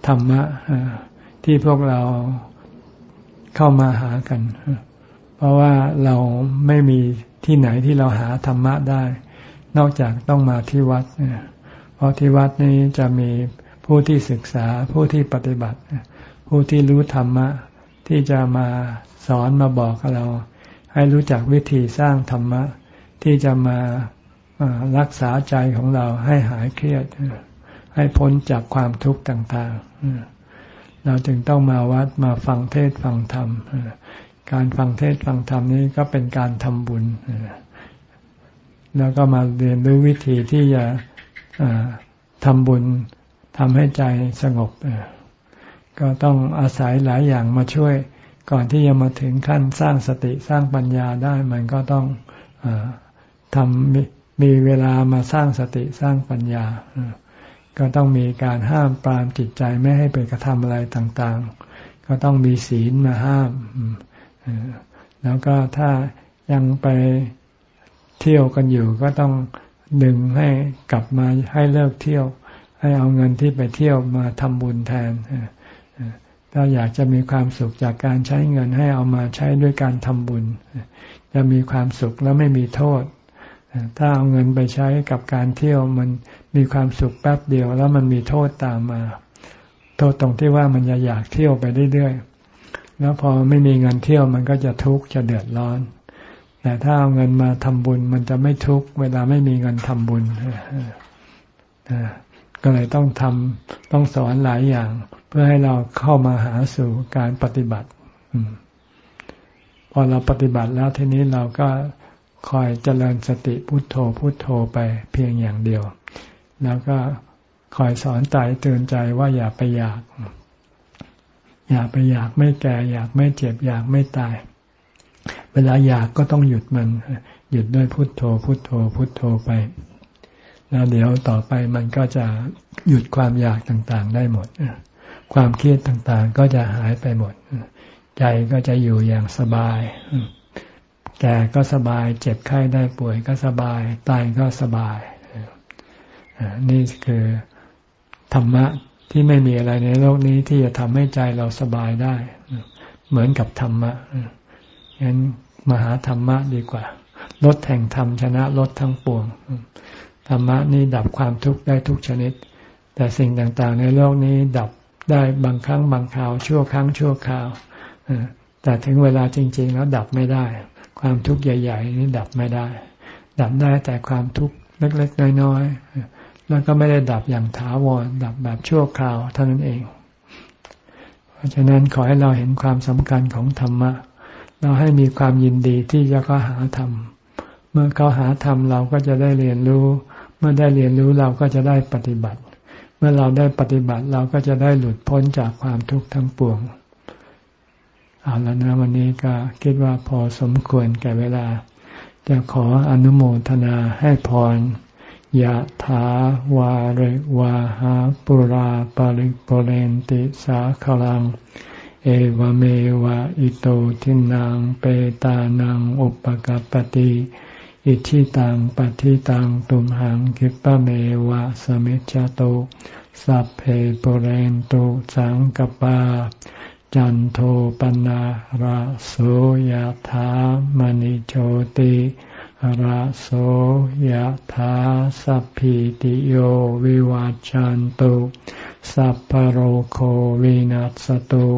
ธรรมะที่พวกเราเข้ามาหากัน เพราะว่าเราไม่มีที่ไหนที่เราหาธรรมะได้ นอกจากต้องมาที่วัดเพราะที่วัดนี้จะมีผู้ที่ศึกษาผู้ที่ปฏิบัติ ผู้ที่รู้ธรรมะ ที่จะมาสอนมาบอกเรา ให้รู้จักวิธีสร้างธรรมะ ที่จะมารักษาใจของเราให้หายเครียด ให้พ้นจากความทุกข์ต่างๆ เราจึงต้องมาวัดมาฟังเทศฟังธรรม การฟังเทศฟังธรรมนี้ก็เป็นการทำบุญ แล้วก็มาเรียนรู้วิธีที่จะทำบุญทำให้ใจสงบ ก็ต้องอาศัยหลายอย่างมาช่วย ก่อนที่จะมาถึงขั้นสร้างสติสร้างปัญญาได้ มันก็ต้องอทำมีเวลามาสร้างสติสร้างปัญญา ก็ต้องมีการห้ามปรามจิตใจไม่ให้ไปกระทำอะไรต่างๆ ก็ต้องมีศีลมาห้าม แล้วก็ถ้ายังไปเที่ยวกันอยู่ก็ต้องดึงให้กลับมาให้เลิกเที่ยว ให้เอาเงินที่ไปเที่ยวมาทำบุญแทน ถ้าอยากจะมีความสุขจากการใช้เงินให้เอามาใช้ด้วยการทำบุญ จะมีความสุขแล้วไม่มีโทษ ถ้าเอาเงินไปใช้กับการเที่ยวมันมีความสุขแป๊บเดียว แล้วมันมีโทษตามมา โทษตรงที่ว่ามันจะอยากเที่ยวไปเรื่อยๆแล้วพอไม่มีเงินเที่ยวมันก็จะทุกข์จะเดือดร้อน แต่ถ้าเอาเงินมาทำบุญมันจะไม่ทุกข์เวลาไม่มีเงินทำบุญก็เลยต้องทำต้องสอนหลายอย่าง เพื่อให้เราเข้ามาหาสู่การปฏิบัติพอเราปฏิบัติแล้วทีนี้เราก็คอยเจริญสติพุโทโธพุโทโธไปเพียงอย่างเดียว แล้วก็คอยสอนใจเตือนใจว่าอย่าไปอยาก อย่าไปอยากไม่แก่ อยากไม่เจ็บ อยากไม่ตาย เวลาอยากก็ต้องหยุดมัน หยุดด้วยพุโทโธ พุโทโธ พุโทโธไป แล้วเดี๋ยวต่อไปมันก็จะหยุดความอยากต่างๆได้หมด ความเครียดต่างๆ ก็จะหายไปหมด ใจก็จะอยู่อย่างสบาย แก่ก็สบาย เจ็บไข้ได้ป่วยก็สบาย ตายก็สบาย นี่คือธรรมะที่ไม่มีอะไรในโลกนี้ที่จะทำให้ใจเราสบายได้ เหมือนกับธรรมะงั้นมหาธรรมะดีกว่าลดแห่งธรรมชนะลดทั้งปวง ธรรมะนี่ดับความทุกข์ได้ทุกชนิด แต่สิ่งต่างๆ ในโลกนี้ดับ ได้บางครั้งบางคราวชั่วครั้งชั่วคราวแต่ถึงเวลาจริง ๆ แล้วดับไม่ได้ ความทุกข์ใหญ่ ๆ นี้ดับไม่ได้ ดับได้แต่ความทุกข์เล็ก ๆ น้อยๆแล้วก็ไม่ได้ดับอย่างถาวรดับแบบชั่วคราวเท่านั้นเอง เพราะฉะนั้นขอให้เราเห็นความสำคัญของธรรมะ เราให้มีความยินดีที่จะก็หาธรรมเมื่อเขาหาธรรมเราก็จะได้เรียนรู้ เมื่อได้เรียนรู้เราก็จะได้ปฏิบัติ มื่อเราได้ปฏิบัติเราก็จะได้หลุดพ้นจากความทุกข์ทั้งปวงเอาแล้วนะวันนี้ก็คิดว่าพอสมควรแก่เวลา จะขออนุโมทนาให้พรยะถาวาเรวาหาปุราปาริปุเรนติสาขลัง เอวเมวะอิโตทินังเปตานังอุปกปติ อิชิตังปฏิตังตุมหังคิปะเมวะสมิจจโตสัพเพปุเรนตุสังกปา จันโทปนะระโสยธามณิโชติระโสยธาสัพพิติโยวิวัจจันตุสัพพโรโควินัสตุ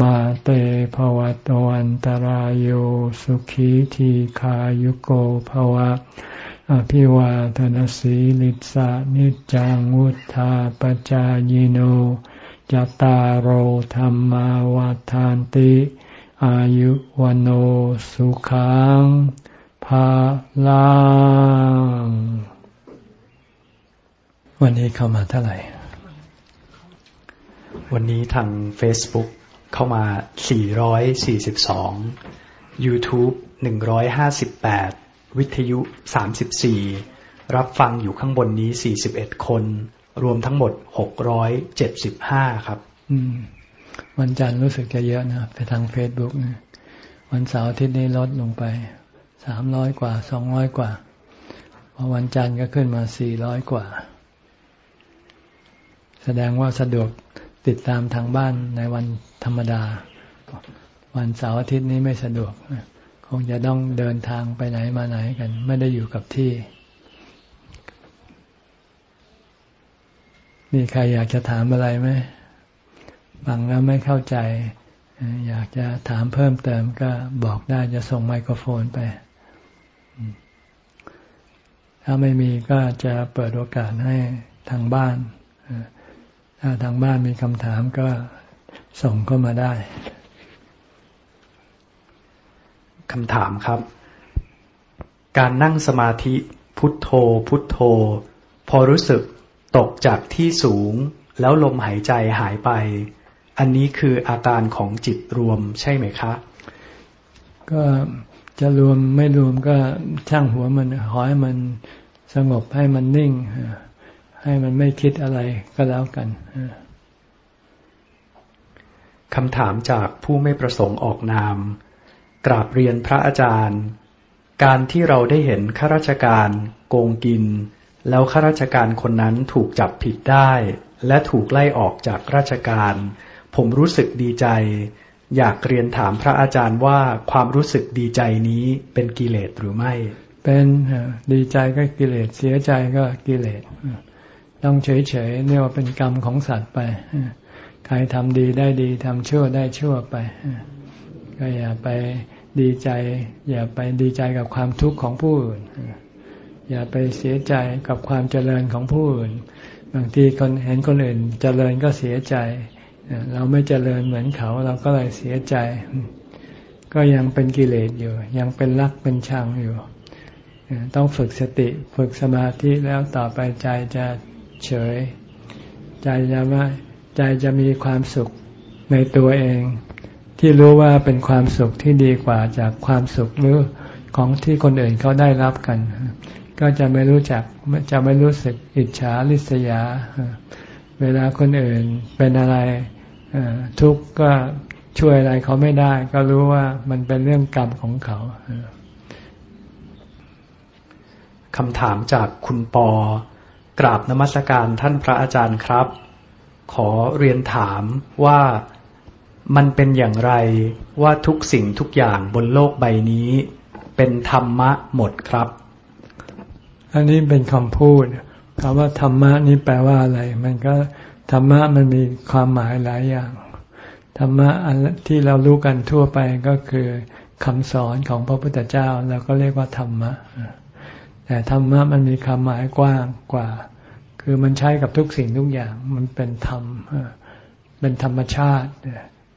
มาเตภวะตวันตารโยสุขีทีขายุโกภวะ อภิวาทนสีลิสานิจังวุธาปจายโนจตารโหธรรมาวาทานติ อายุวันโอสุขังภาลังวันนี้เข้ามาเท่าไหร่ วันนี้ทาง Facebook เข้ามา 442 YouTube 158 วิทยุ 34 รับฟังอยู่ข้างบนนี้ 41 คน รวมทั้งหมดหกร้อยเจ็ดสิบห้าครับ อืม วันจันทร์รู้สึกจะเยอะนะ ไปทางเฟซบุ๊กนะวันเสาร์อาทิตย์นี้ลดลงไปสามร้อยกว่าสองร้อยกว่าพอวันจันทร์ก็ขึ้นมาสี่ร้อยกว่า แสดงว่าสะดวก ติดตามทางบ้านในวันธรรมดา วันเสาร์อาทิตย์นี้ไม่สะดวกคงจะต้องเดินทางไปไหนมาไหนกัน ไม่ได้อยู่กับที่ มีใครอยากจะถามอะไรไหมฟังแล้วไม่เข้าใจ อยากจะถามเพิ่มเติมก็บอกได้จะส่งไมโครโฟนไป ถ้าไม่มีก็จะเปิดโอกาสให้ทางบ้าน ถ้าทางบ้านมีคำถามก็ส่งเข้ามาได้คำถามครับ การนั่งสมาธิพุทโธ พุทโธ พอรู้สึกตกจากที่สูง แล้วลมหายใจหายไป อันนี้คืออาการของจิตรวมใช่ไหมคะ ก็จะรวมไม่รวมก็ช่างหัวมันขอให้มันสงบให้มันนิ่ง ให้มันไม่คิดอะไรก็แล้วกันคำถามจากผู้ไม่ประสงค์ออกนาม กราบเรียนพระอาจารย์ การที่เราได้เห็นข้าราชการโกงกิน แล้วข้าราชการคนนั้นถูกจับผิดได้ และถูกไล่ออกจากราชการ ผมรู้สึกดีใจ อยากเรียนถามพระอาจารย์ว่าความรู้สึกดีใจนี้เป็นกิเลสหรือไม่ เป็นดีใจก็กิเลสเสียใจก็กิเลส ต้องเฉยๆเนี่ยว่าเป็นกรรมของสัตว์ไปใครทำดีได้ดีทำชั่วได้ชั่วไปก็อย่าไปดีใจ อย่าไปดีใจกับความทุกข์ของผู้อื่นอย่าไปเสียใจกับความเจริญของผู้อื่น บางทีคนเห็นคนอื่นเจริญก็เสียใจ เราไม่เจริญเหมือนเขาเราก็เลยเสียใจ ก็ยังเป็นกิเลสอยู่ ยังเป็นรักเป็นชังอยู่ ต้องฝึกสติฝึกสมาธิแล้วต่อไปใจจะ เฉย ใจจะว่าใจจะมีความสุขในตัวเอง ที่รู้ว่าเป็นความสุขที่ดีกว่าจากความสุขหรือของที่คนอื่นเขาได้รับกัน ก็จะไม่รู้จักจะไม่รู้สึกอิจฉาริษยา เวลาคนอื่นเป็นอะไรทุกข์ก็ช่วยอะไรเขาไม่ได้ ก็รู้ว่ามันเป็นเรื่องกรรมของเขาคำถามจากคุณปอ กราบนมัสการท่านพระอาจารย์ครับ ขอเรียนถามว่ามันเป็นอย่างไรว่าทุกสิ่งทุกอย่างบนโลกใบนี้ เป็นธรรมะหมดครับ อันนี้เป็นคำพูดคำว่าธรรมะนี้แปลว่าอะไร มันก็ธรรมะมันมีความหมายหลายอย่าง ธรรมะที่เรารู้กันทั่วไปก็คือคำสอนของพระพุทธเจ้าเราก็เรียกว่าธรรมะ แต่ธรรมะมันมีความหมายกว้างกว่า คือมันใช้กับทุกสิ่งทุกอย่าง มันเป็นธรรม เป็นธรรมชาติ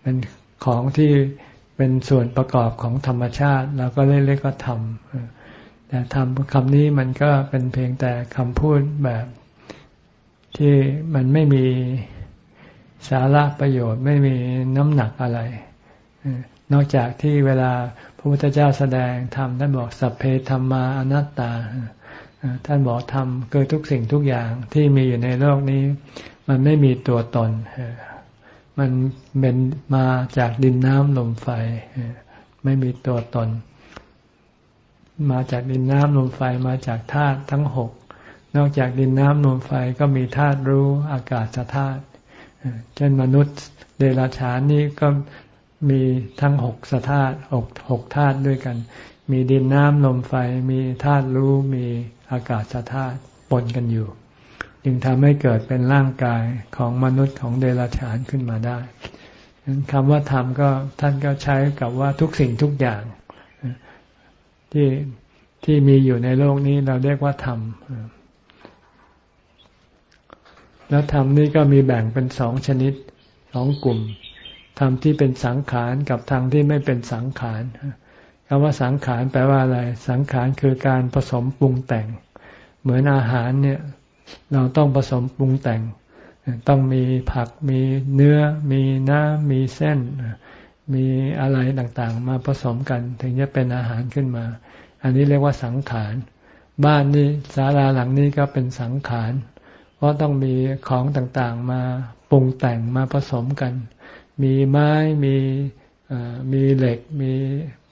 เป็นของที่เป็นส่วนประกอบของธรรมชาติเราก็เรียกว่าธรรมแต่ธรรมคำนี้มันก็เป็นเพียงแต่คำพูดแบบที่มันไม่มีสาระประโยชน์ไม่มีน้ำหนักอะไร นอกจากที่เวลาพระพุทธเจ้าแสดงธรรมท่านบอกสัพเพธรรมาอนัตตา ท่านบอกธรรมคือทุกสิ่งทุกอย่างที่มีอยู่ในโลกนี้ มันไม่มีตัวตน มันเป็นมาจากดินน้ำลมไฟ ไม่มีตัวตน มาจากดินน้ำลมไฟมาจากธาตุทั้งหกนอกจากดินน้ำลมไฟก็มีธาตุรู้อากาศธาตุเช่นมนุษย์เดรัจฉานนี่ก็ มีทั้งหกสธาตุหกหกธาตุด้วยกัน มีดินน้ำลมไฟ มีธาตุรู้มีอากาศธาตุปนกันอยู่ จึงทำให้เกิดเป็นร่างกายของมนุษย์ของเดรัจฉานขึ้นมาได้คำว่าธรรมก็ท่านก็ใช้กับว่าทุกสิ่งทุกอย่างที่ที่มีอยู่ในโลกนี้เราเรียกว่าธรรมแล้วธรรมนี้ก็มีแบ่งเป็นสองชนิดสองกลุ่ม ธรรมที่เป็นสังขารกับธรรมที่ไม่เป็นสังขารคำว่าสังขารแปลว่าอะไร สังขารคือการผสมปรุงแต่ง เหมือนอาหารเนี่ย เราต้องผสมปรุงแต่ง ต้องมีผักมีเนื้อ มีน้ำมีเส้น มีอะไรต่างๆ มาผสมกัน ถึงจะเป็นอาหารขึ้นมา อันนี้เรียกว่าสังขาร บ้านนี้ศาลาหลังนี้ก็เป็นสังขาร เพราะต้องมีของต่างๆมาปรุงแต่งมาผสมกัน มีไม้มีมีเหล็ก มี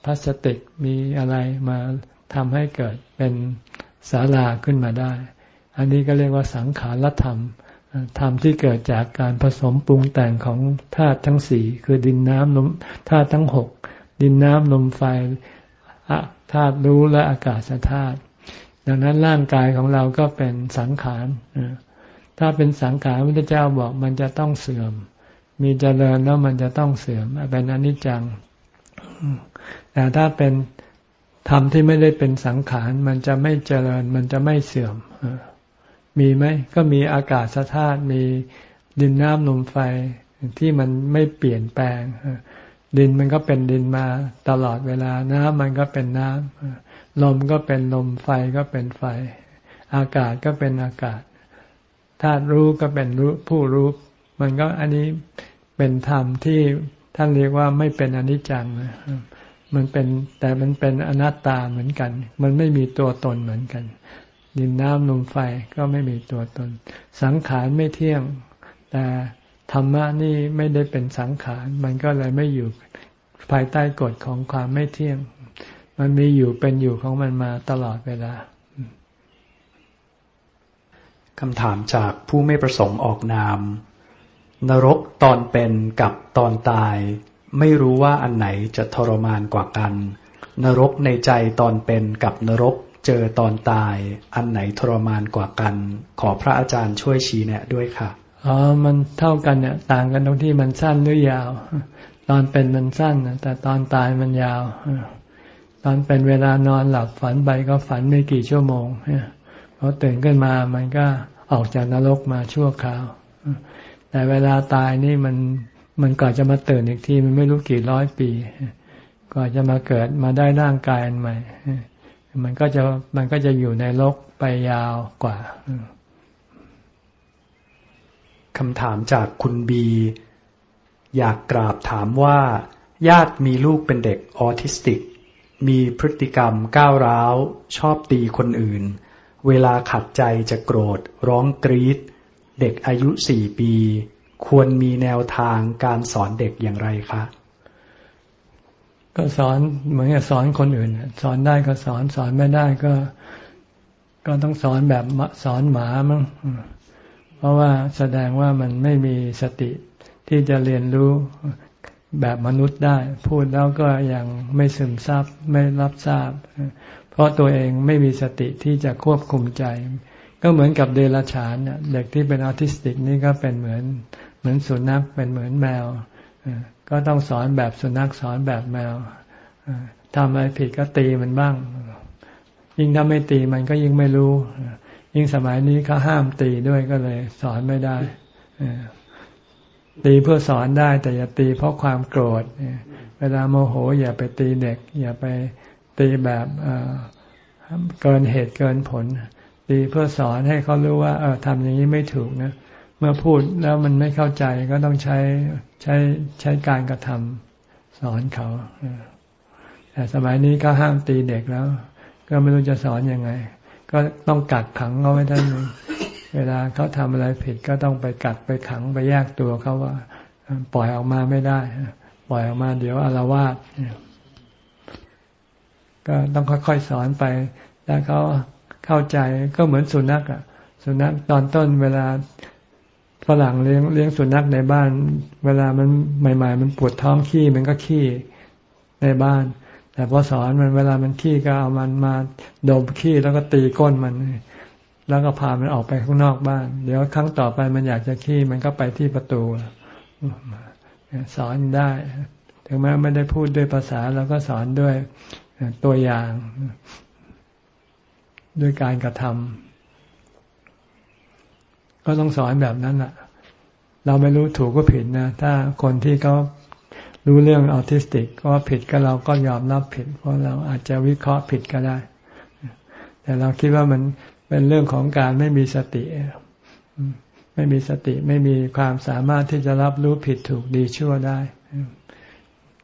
พลาสติกมีอะไรมาทำให้เกิดเป็นศาลาขึ้นมาได้ อันนี้ก็เรียกว่าสังขารธรรม ธรรมที่เกิดจากการผสมปรุงแต่งของธาตุทั้งสี่คือดินน้ำลมธาตุทั้งหกดินน้ำลมไฟธาตุรู้และอากาศธาตุดังนั้นร่างกายของเราก็เป็นสังขารถ้าเป็นสังขารพระเจ้าบอกมันจะต้องเสื่อม มีเจริญแล้วมันจะต้องเสื่อมเป็นอนิจจัง แต่ถ้าเป็นธรรมที่ไม่ได้เป็นสังขาร มันจะไม่เจริญ มันจะไม่เสื่อม มีไหม ก็มีอากาศธาตุ มีดินน้ำลมไฟที่มันไม่เปลี่ยนแปลง ดินมันก็เป็นดินมาตลอดเวลา น้ำมันก็เป็นน้ำ ลมก็เป็นลม ไฟก็เป็นไฟ อากาศก็เป็นอากาศ ธาตุรู้ก็เป็นรู้ผู้รู้ มันก็อันนี้ เป็นธรรมที่ท่านเรียกว่าไม่เป็นอนิจจังมันเป็นแต่มันเป็นอนัตตาเหมือนกัน มันไม่มีตัวตนเหมือนกันดินน้ำลมไฟก็ไม่มีตัวตน สังขารไม่เที่ยง แต่ธรรมะนี่ไม่ได้เป็นสังขาร มันก็เลยไม่อยู่ภายใต้กฎของความไม่เที่ยง มันมีอยู่เป็นอยู่ของมันมาตลอดเวลาคำถามจากผู้ไม่ประสงค์ออกนาม นรกตอนเป็นกับตอนตาย ไม่รู้ว่าอันไหนจะทรมานกว่ากัน นรกในใจตอนเป็นกับนรกเจอตอนตาย อันไหนทรมานกว่ากัน ขอพระอาจารย์ช่วยชี้แนะด้วยค่ะอ๋อมันเท่ากันเนี่ยต่างกันตรงที่มันสั้นหรือยาว ตอนเป็นมันสั้นแต่ตอนตายมันยาว ตอนเป็นเวลานอนหลับฝันไปก็ฝันไม่กี่ชั่วโมงพอตื่นขึ้นมามันก็ออกจากนรกมาชั่วคราว แต่เวลาตายนี่มันมันก่อนจะมาตื่นอีกทีมันไม่รู้กี่ร้อยปีก่อนจะมาเกิดมาได้ร่างกายอันใหม่ มันก็จะมันก็จะอยู่ในโลกไปยาวกว่าคำถามจากคุณบี อยากกราบถามว่า ญาติมีลูกเป็นเด็กออทิสติก มีพฤติกรรมก้าวร้าว ชอบตีคนอื่น เวลาขัดใจจะโกรธ ร้องกรีด เด็กอายุสี่ปี ควรมีแนวทางการสอนเด็กอย่างไรคะ ก็สอนเหมือนกับสอนคนอื่น สอนได้ก็สอนสอนไม่ได้ก็ ก็ต้องสอนแบบสอนหมามั้งเพราะว่าแสดงว่ามันไม่มีสติที่จะเรียนรู้แบบมนุษย์ได้ พูดแล้วก็ยังไม่ซึมซับไม่รับทราบ เพราะตัวเองไม่มีสติที่จะควบคุมใจ ก็เหมือนกับเดรัจฉานเด็กที่เป็นออทิสติกนี่ก็เป็นเหมือนเหมือนสุนัขเป็นเหมือนแมวก็ต้องสอนแบบสุนัขสอนแบบแมวทำอะไรผิดก็ตีมันบ้าง ยิ่งถ้าไม่ตีมันก็ยิ่งไม่รู้ ยิ่งสมัยนี้เขาห้ามตีด้วยก็เลย สอนไม่ได้ตีเพื่อสอนได้แต่อย่าตีเพราะความโกรธเวลาโมโห อย่าไปตีเด็ก อย่าไปตีแบบเกินเหตุเกินผล ตีเพื่อสอนให้เขารู้ว่า เออทำอย่างนี้ไม่ถูกนะ เมื่อพูดแล้วมันไม่เข้าใจก็ต้องใช้ใช้ใช้การกระทำสอนเขาแต่สมัยนี้ก็ห้ามตีเด็กแล้ว ก็ไม่รู้จะสอนอยังไง ก็ต้องกักขังเขาไว้ท่านนึงเวลาเขาทำอะไรผิดก็ต้องไปกักไปขังไปแยกตัวเขาว่า ปล่อยออกมาไม่ได้ ปล่อยออกมาเดี๋ยวอารวาสก็ต้องค่อยๆสอนไปถ้าเขา เข้าใจก็เหมือนสุนัขอะ สุนัขตอนต้นเวลาฝรั่งเลี้ยงเลี้ยงสุนัขในบ้าน เวลามันใหม่ ๆ มันปวดท้องขี้มันก็ขี้ในบ้าน แต่พอสอนมันเวลามันขี้ก็เอามันมาดมขี้แล้วก็ตีก้นมัน แล้วก็พามันออกไปข้างนอกบ้าน เดี๋ยวครั้งต่อไปมันอยากจะขี้มันก็ไปที่ประตูสอนได้ ถึงแม้ไม่ได้พูดด้วยภาษาเราก็สอนด้วยตัวอย่าง ด้วยการกระทำก็ต้องสอนแบบนั้นแหละเราไม่รู้ถูกก็ผิดนะ ถ้าคนที่เขารู้เรื่องออทิสติก ก็ผิดก็เราก็ยอมรับผิด เพราะเราอาจจะวิเคราะห์ผิดก็ได้ แต่เราคิดว่ามันเป็นเรื่องของการไม่มีสติไม่มีสติไม่มีความสามารถที่จะรับรู้ผิดถูกดีชั่วได้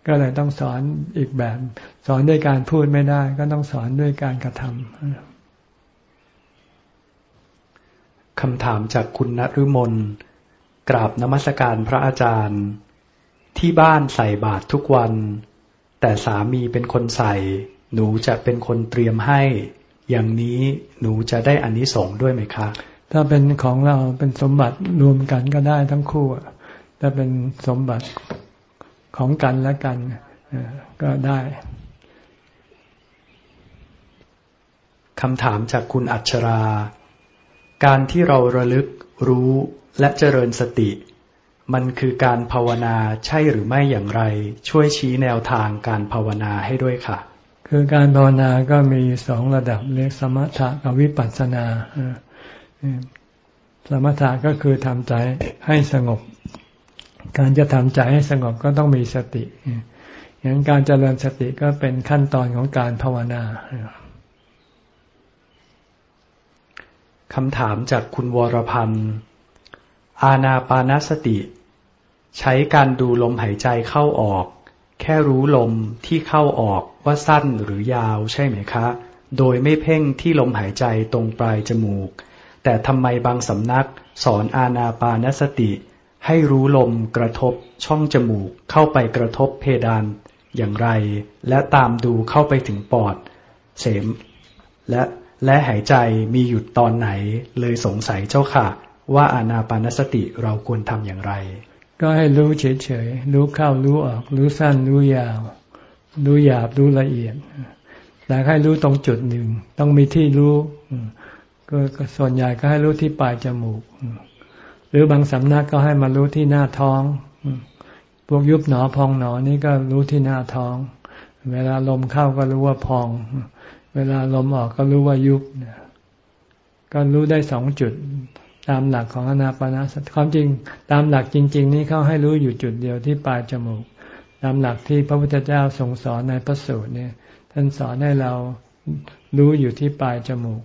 ก็เลยต้องสอนอีกแบบ สอนด้วยการพูดไม่ได้ ก็ต้องสอนด้วยการกระทำ คำถามจากคุณณรุมนกราบนมัสการพระอาจารย์ ที่บ้านใส่บาตรทุกวัน แต่สามีเป็นคนใส่ หนูจะเป็นคนเตรียมให้ อย่างนี้หนูจะได้อันนี้สงด้วยไหมคะ ถ้าเป็นของเราเป็นสมบัติรวมกันก็ได้ทั้งคู่ถ้าเป็นสมบัติของกันและกันก็ได้คำถามจากคุณอัชรา การที่เราระลึกรู้และเจริญสติ มันคือการภาวนาใช่หรือไม่อย่างไร ช่วยชี้แนวทางการภาวนาให้ด้วยค่ะ คือการภาวนาก็มีสองระดับเรียกสมถะกับวิปัสสนาสมถะก็คือทำใจให้สงบ การจะทำใจให้สงบก็ต้องมีสติอย่างการเจริญสติก็เป็นขั้นตอนของการภาวนา คำถามจากคุณวรพันธ์ อาณาปานสติ ใช้การดูลมหายใจเข้าออก แค่รู้ลมที่เข้าออกว่าสั้นหรือยาวใช่ไหมคะ โดยไม่เพ่งที่ลมหายใจตรงปลายจมูก แต่ทำไมบางสำนักสอนอาณาปานสติ ให้รู้ลมกระทบช่องจมูกเข้าไปกระทบเพดานอย่างไร และตามดูเข้าไปถึงปอด เสม และ และหายใจมีหยุดตอนไหน เลยสงสัยเจ้าค่ะ ว่าอานาปานสติเราควรทำอย่างไร ก็ให้รู้เฉยๆ รู้เข้ารู้ออก รู้สั้นรู้ยาว รู้หยาบรู้ละเอียดแต่ให้รู้ตรงจุดหนึ่ง ต้องมีที่รู้ก็ส่วนใหญ่ก็ให้รู้ที่ปลายจมูก หรือบางสำนักก็ให้มารู้ที่หน้าท้องพวกยุบหนอพองหนอนี่ก็รู้ที่หน้าท้อง เวลาลมเข้าก็รู้ว่าพอง เวลาลมออกก็รู้ว่ายุบก็รู้ได้สองจุดตามหลักของอนาปนาสติความจริง ตามหลักจริง ๆ นี้เขาให้รู้อยู่จุดเดียวที่ปลายจมูก ตามหลักที่พระพุทธเจ้าทรงสอนในพระสูตรเนี่ย ท่านสอนให้เรารู้อยู่ที่ปลายจมูก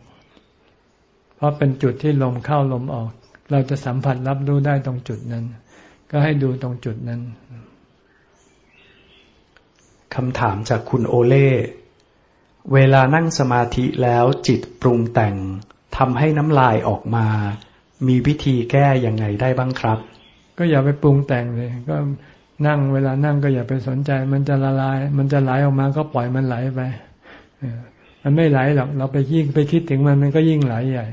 เพราะเป็นจุดที่ลมเข้าลมออก เราจะสัมผัสรับรู้ได้ตรงจุดนั้น ก็ให้ดูตรงจุดนั้นคำถามจากคุณโอเล่ เวลานั่งสมาธิแล้วจิตปรุงแต่งทำให้น้ำลายออกมา มีวิธีแก้ยังไงได้บ้างครับ ก็อย่าไปปรุงแต่งเลย ก็นั่งเวลานั่งก็อย่าไปสนใจ มันจะละลาย มันจะไหลออกมาก็ปล่อยมันไหลไปมันไม่ไหลหรอกเราไปยิ่งไปคิดถึงมันมันก็ยิ่งไหลใหญ่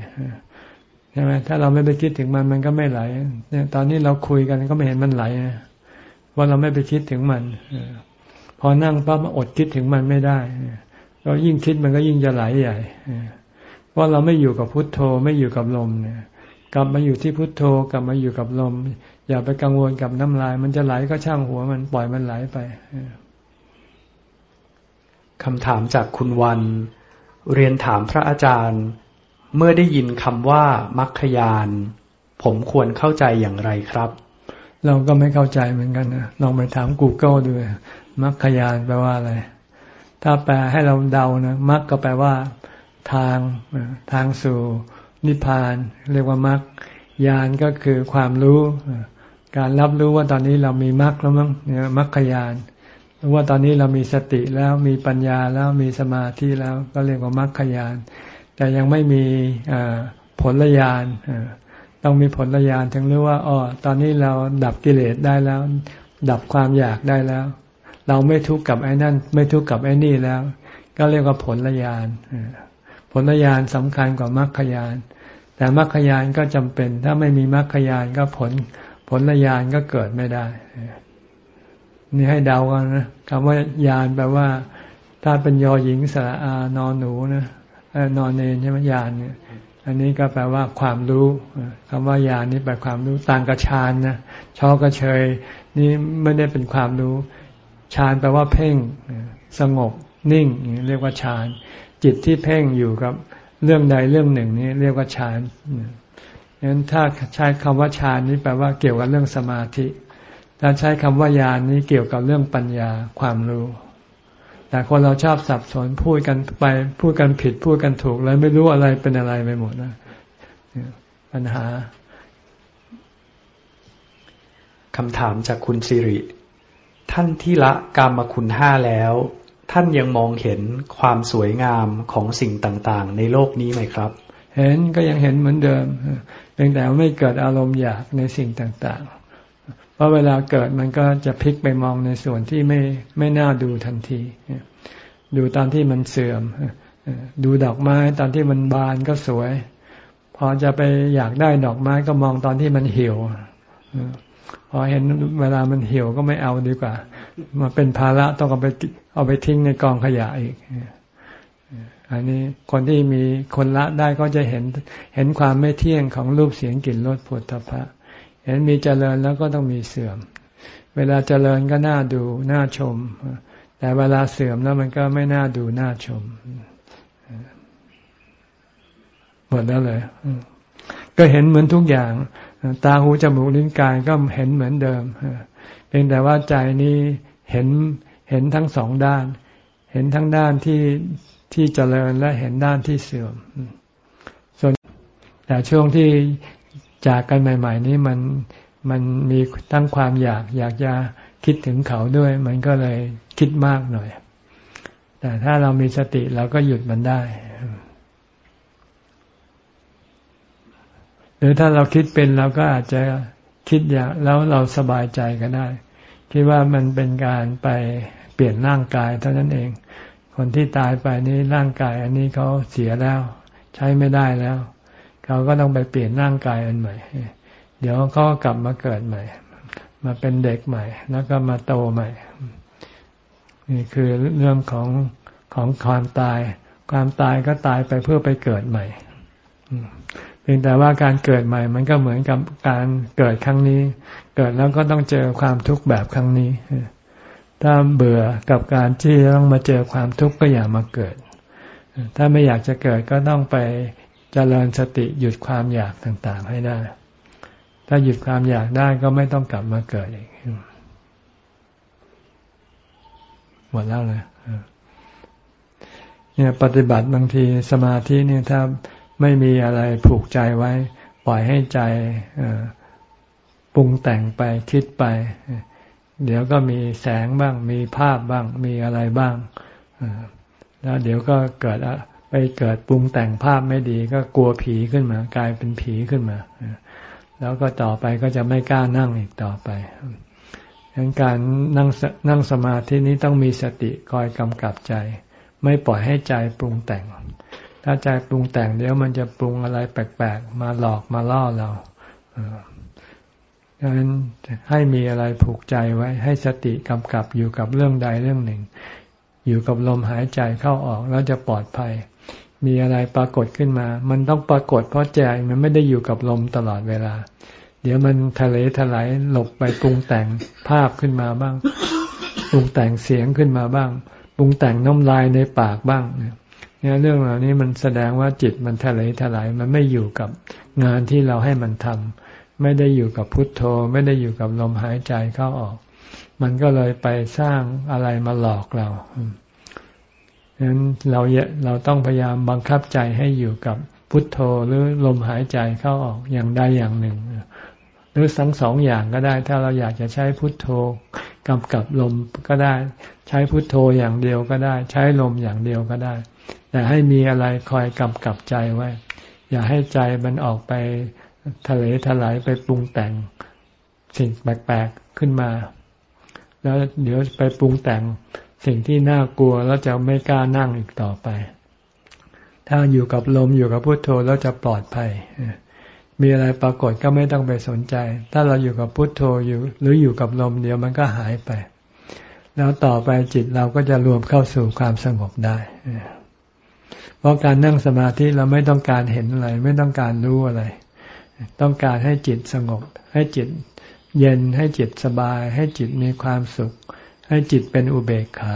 ใช่ไหมถ้าเราไม่ไปคิดถึงมันมันก็ไม่ไหลเนี่ยตอนนี้เราคุยกันก็ไม่เห็นมันไหลว่าเราไม่ไปคิดถึงมันพอนั่งปั๊บอดคิดถึงมันไม่ได้ เรายิ่งคิดมันก็ยิ่งจะไหลใหญ่เพราะเราไม่อยู่กับพุทโธไม่อยู่กับลมเนี่ย กลับมาอยู่ที่พุทโธกลับมาอยู่กับลม อย่าไปกังวลกับน้ำลาย มันจะไหลก็ช่างหัวมันปล่อยมันไหลไปคำถามจากคุณวัน เรียนถามพระอาจารย์ เมื่อได้ยินคำว่ามัคคยาน ผมควรเข้าใจอย่างไรครับ เราก็ไม่เข้าใจเหมือนกันนะลองไปถาม Google ดูมัคคยานแปลว่าอะไร ถ้าแปลให้เราเดานะมัคก็แปลว่า ทางทางสู่นิพพาน เรียกว่ามัคยานก็คือความรู้การรับรู้ว่าตอนนี้เรามีมัคแล้วมั้งเนี่ยมัคคยานรู้ว่าตอนนี้เรามีสติแล้วมีปัญญาแล้วมีสมาธิแล้วก็เรียกว่ามัคคยานแต่ยังไม่มีผลญาณต้องมีผลญาณถึงรู้ว่าอ๋อตอนนี้เราดับกิเลสได้แล้ว ดับความอยากได้แล้ว เราไม่ทุกข์กับไอ้นั่น ไม่ทุกข์กับไอ้นี่แล้ว ก็เรียกว่าผลญาณผลญาณสำคัญกว่ามรรคญาณแต่มรรคญาณก็จำเป็น ถ้าไม่มีมรรคญาณก็ผลผลญาณก็เกิดไม่ได้ นี่ให้เดากันนะคำว่ายานแปลว่า ถ้าเป็นยอหญิงสระอานอนหนูนะนอนเนนใช่ไหมยานเนี่ย อันนี้ก็แปลว่าความรู้คำว่ายานนี่แปลความรู้ต่างกับฌานนะชอกระเชย นี่ไม่ได้เป็นความรู้ ฌานแปลว่าเพ่งสงบนิ่งเรียกว่าฌานจิตที่เพ่งอยู่กับเรื่องใดเรื่องหนึ่งนี้เรียกว่าฌานงั้นถ้าใช้คำว่าฌานนี้แปลว่าเกี่ยวกับเรื่องสมาธิ ถ้าใช้คำว่าญาณนี้เกี่ยวกับเรื่องปัญญาความรู้ แต่คนเราชอบสับสนพูดกันไปพูดกันผิดพูดกันถูกเลยไม่รู้อะไรเป็นอะไรไปหมดนะปัญหาคำถามจากคุณสิริ ท่านที่ละกามคุณห้าแล้ว ท่านยังมองเห็นความสวยงามของสิ่งต่างๆ ในโลกนี้ไหมครับ เห็นก็ยังเห็นเหมือนเดิมเพียงแต่ไม่เกิดอารมณ์อยากในสิ่งต่างๆ เพราะเวลาเกิดมันก็จะพลิกไปมองในส่วนที่ไม่ไม่น่าดูทันที ดูตอนที่มันเสื่อม ดูดอกไม้ตอนที่มันบานก็สวย พอจะไปอยากได้ดอกไม้ก็มองตอนที่มันเหี่ยว พอเห็นเวลามันเหี่ยวก็ไม่เอาดีกว่า มาเป็นภาระต้องเอาไปเอาไปทิ้งในกองขยะอีกอันนี้คนที่มีคนละได้ก็จะเห็นเห็นความไม่เที่ยงของรูปเสียงกลิ่นรสผลทพะ เห็นมีเจริญแล้วก็ต้องมีเสื่อม เวลาเจริญก็น่าดูน่าชม แต่เวลาเสื่อมแล้วมันก็ไม่น่าดูน่าชมหมดแล้วเลยก็เห็นเหมือนทุกอย่าง ตาหูจมูกลิ้นกายก็เห็นเหมือนเดิมเพียงแต่ว่าใจนี้เห็นเห็นทั้งสองด้าน เห็นทั้งด้านที่ที่เจริญและเห็นด้านที่เสื่อม ส่วนแต่ช่วงที่จากกันใหม่ ๆ นี้มันมันมีตั้งความอยากอยากจะคิดถึงเขาด้วย มันก็เลยคิดมากหน่อย แต่ถ้าเรามีสติเราก็หยุดมันได้ หรือถ้าเราคิดเป็นเราก็อาจจะคิดอย่างแล้วเราสบายใจก็ได้ คิดว่ามันเป็นการไปเปลี่ยนร่างกายเท่านั้นเอง คนที่ตายไปนี้ร่างกาย อันนี้เขาเสียแล้ว ใช้ไม่ได้แล้ว เขาก็ต้องไปเปลี่ยนร่างกายอันใหม่ เดี๋ยวเขากลับมาเกิดใหม่ มาเป็นเด็กใหม่ แล้วก็มาโตใหม่ นี่คือเรื่องของของความตาย ความตายก็ตายไปเพื่อไปเกิดใหม่ พียงแต่ว่าการเกิดใหม่ มันก็เหมือนกับการเกิดครั้งนี้ เกิดแล้วก็ต้องเจอความทุกข์แบบครั้งนี้ ถ้าเบื่อกับการที่ต้องมาเจอความทุกข์ก็อย่ามาเกิด ถ้าไม่อยากจะเกิดก็ต้องไปเจริญสติหยุดความอยากต่างๆ ให้ได้ ถ้าหยุดความอยากได้ก็ไม่ต้องกลับมาเกิดอีกหมดแล้วเลยเนี่ยปฏิบัติบางทีสมาธิเนี่ยถ้า ไม่มีอะไรผูกใจไว้ ปล่อยให้ใจปรุงแต่งไปคิดไป เดี๋ยวก็มีแสงบ้าง มีภาพบ้าง มีอะไรบ้าง แล้วเดี๋ยวก็เกิดไปเกิดปรุงแต่งภาพไม่ดีก็กลัวผีขึ้นมา กลายเป็นผีขึ้นมา แล้วก็ต่อไปก็จะไม่กล้านั่งอีกต่อไปดังการนั่งนั่งสมาธินี้ต้องมีสติคอยกำกับใจ ไม่ปล่อยให้ใจปรุงแต่ง ถ้าใจปรุงแต่งเดี๋ยวมันจะปรุงอะไรแปลกๆ มาหลอกมาล่อเราดังนั้นให้มีอะไรผูกใจไว้ ให้สติกำกับอยู่กับเรื่องใดเรื่องหนึ่ง อยู่กับลมหายใจเข้าออกแล้วจะปลอดภัย มีอะไรปรากฏขึ้นมา มันต้องปรากฏเพราะใจมันไม่ได้อยู่กับลมตลอดเวลา เดี๋ยวมันทะเลถลายหลบไปปรุงแต่งภาพขึ้นมาบ้าง ปรุงแต่งเสียงขึ้นมาบ้าง ปรุงแต่งน้ำลายในปากบ้าง เนี่ยเรื่องเหล่านี้มันแสดงว่าจิตมันทะเลถลายมันไม่อยู่กับงานที่เราให้มันทำไม่ได้อยู่กับพุทโธ ไม่ได้อยู่กับลมหายใจเข้าออก มันก็เลยไปสร้างอะไรมาหลอกเราฉะนั้นเราเราต้องพยายามบังคับใจให้อยู่กับพุทโธหรือลมหายใจเข้าออกอย่างใดอย่างหนึ่ง หรือทั้งสองอย่างก็ได้ ถ้าเราอยากจะใช้พุทโธกำกับลมก็ได้ ใช้พุทโธอย่างเดียวก็ได้ ใช้ลมอย่างเดียวก็ได้ แต่ให้มีอะไรคอยกำกับใจไว้ อย่าให้ใจมันออกไปทะเลทลายไปปรุงแต่งสิ่งแปลกๆขึ้นมา แล้วเดี๋ยวไปปรุงแต่งสิ่งที่น่ากลัวแล้วจะไม่กล้านั่งอีกต่อไป ถ้าอยู่กับลมอยู่กับพุทโธแล้วจะปลอดภัย มีอะไรปรากฏก็ไม่ต้องไปสนใจ ถ้าเราอยู่กับพุทโธอยู่หรืออยู่กับลมเดี๋ยวมันก็หายไป แล้วต่อไปจิตเราก็จะรวมเข้าสู่ความสงบได้ เพราะการนั่งสมาธิเราไม่ต้องการเห็นอะไร ไม่ต้องการรู้อะไร ต้องการให้จิตสงบ ให้จิตเย็นให้จิตสบาย ให้จิตมีความสุข ให้จิตเป็นอุเบกขา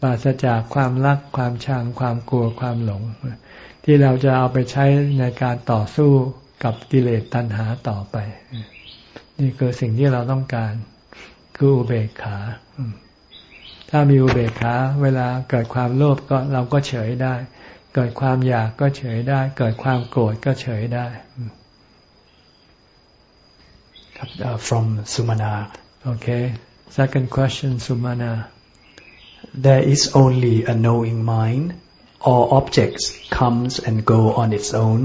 ปราศจากความรักความชังความกลัวความหลง ที่เราจะเอาไปใช้ในการต่อสู้กับกิเลสตัณหาต่อไป นี่คือสิ่งที่เราต้องการคืออุเบกขา ถ้ามีอุเบกขา เวลาเกิดความโลภก็เราก็เฉยได้ เกิดความอยากก็เฉยได้ เกิดความโกรธก็เฉยได้ครับ from Sumana okay second question Sumana there is only a knowing mind all objects comes and go on its own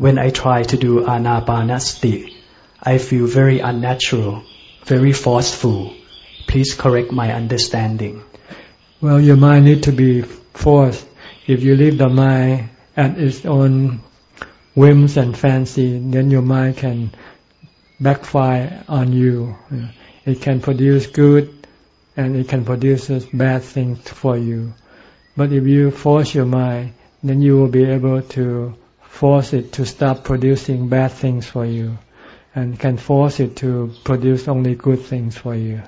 when I try to do anapanasati, I feel very unnatural, very forceful. Please correct my understanding. Well, your mind need to be forced. if you leave the mind at its own whims and fancy, then your mind can backfire on you. It can produce good and it can produce bad things for you. But if you force your mind, then you will be able to force it to stop producing bad things for you and can force it to produce only good things for you.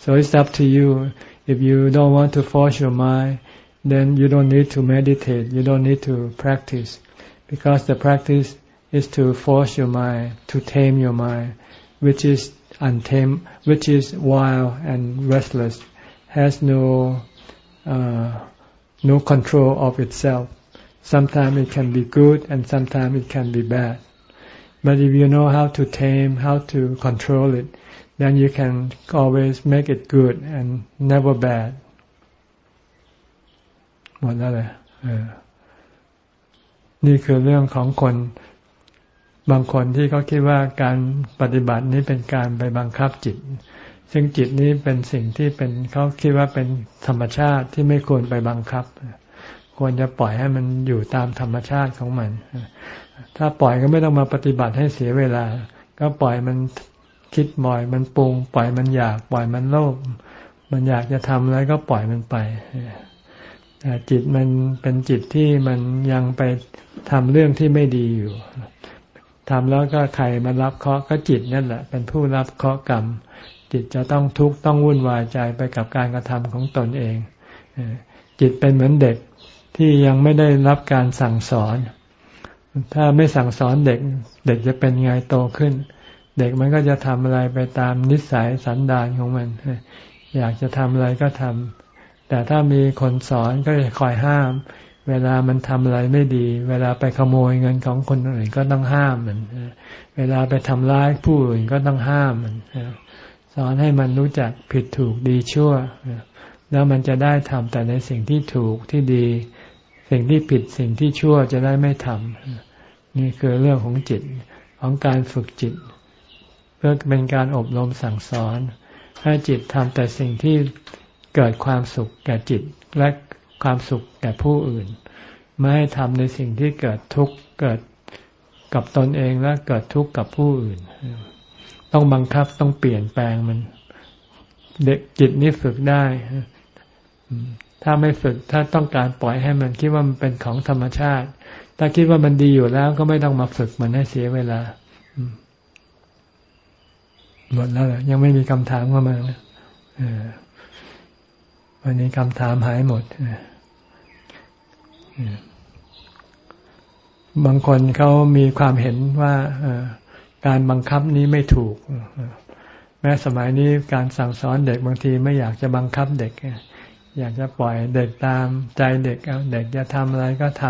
So it's up to you. If you don't want to force your mind, then you don't need to meditate. You don't need to practice because the practice is to force your mind, to tame your mind, which is untamed, which is wild and restless, has no, uh, no control of itself. Sometimes it can be good and sometimes it can be bad. But if you know how to tame, how to control it, then you can always make it good and never bad. หมดแล้วเลยนี่คือเรื่องของคนบางคนที่เขาคิดว่าการปฏิบัตินี้เป็นการไปบังคับจิต ซึ่งจิตนี้เป็นสิ่งที่เป็นเขาคิดว่าเป็นธรรมชาติที่ไม่ควรไปบังคับ ควรจะปล่อยให้มันอยู่ตามธรรมชาติของมัน ถ้าปล่อยก็ไม่ต้องมาปฏิบัติให้เสียเวลา ก็ปล่อยมันคิดบ่อยมันปรุง ปล่อยมันอยาก ปล่อยมันโลภมันอยากจะทำอะไรก็ปล่อยมันไป แต่จิตมันเป็นจิตที่มันยังไปทำเรื่องที่ไม่ดีอยู่ทำแล้วก็ใครมารับเคราะห์ก็จิตนั่นแหละ เป็นผู้รับเคราะห์กรรม จิตจะต้องทุกข์ต้องวุ่นวายใจไปกับการกระทำของตนเองจิตเป็นเหมือนเด็กที่ยังไม่ได้รับการสั่งสอน ถ้าไม่สั่งสอนเด็ก เด็กจะเป็นไงโตขึ้น เด็กมันก็จะทำอะไรไปตามนิสัยสันดานของมัน อยากจะทำอะไรก็ทำ แต่ถ้ามีคนสอนก็จะคอยห้าม เวลามันทำอะไรไม่ดี เวลาไปขโมยเงินของคนอื่นก็ต้องห้ามมัน เวลาไปทำร้ายผู้อื่นก็ต้องห้ามมัน สอนให้มันรู้จักผิดถูกดีชั่ว แล้วมันจะได้ทำแต่ในสิ่งที่ถูกที่ดี สิ่งที่ผิดสิ่งที่ชั่วจะได้ไม่ทำนี่คือเรื่องของจิตของการฝึกจิต เพื่อเป็นการอบรมสั่งสอน ให้จิตทำแต่สิ่งที่ เกิดความสุขแก่จิตและความสุขแก่ผู้อื่น ไม่ให้ทำในสิ่งที่เกิดทุกข์เกิดกับตนเองและเกิดทุกข์กับผู้อื่น ต้องบังคับต้องเปลี่ยนแปลงมัน เด็กจิตนี้ฝึกได้ ถ้าไม่ฝึกถ้าต้องการปล่อยให้มันคิดว่ามันเป็นของธรรมชาติ ถ้าคิดว่ามันดีอยู่แล้วก็ไม่ต้องมาฝึกมันให้เสียเวลาหมดแล้วยังไม่มีคำถามเข้ามา วันนี้คำถามหายหมด บางคนเขามีความเห็นว่าการบังคับนี้ไม่ถูก แม้สมัยนี้การสั่งสอนเด็กบางทีไม่อยากจะบังคับเด็ก อยากจะปล่อยเด็กตามใจเด็กเอาเด็กจะทำอะไรก็ท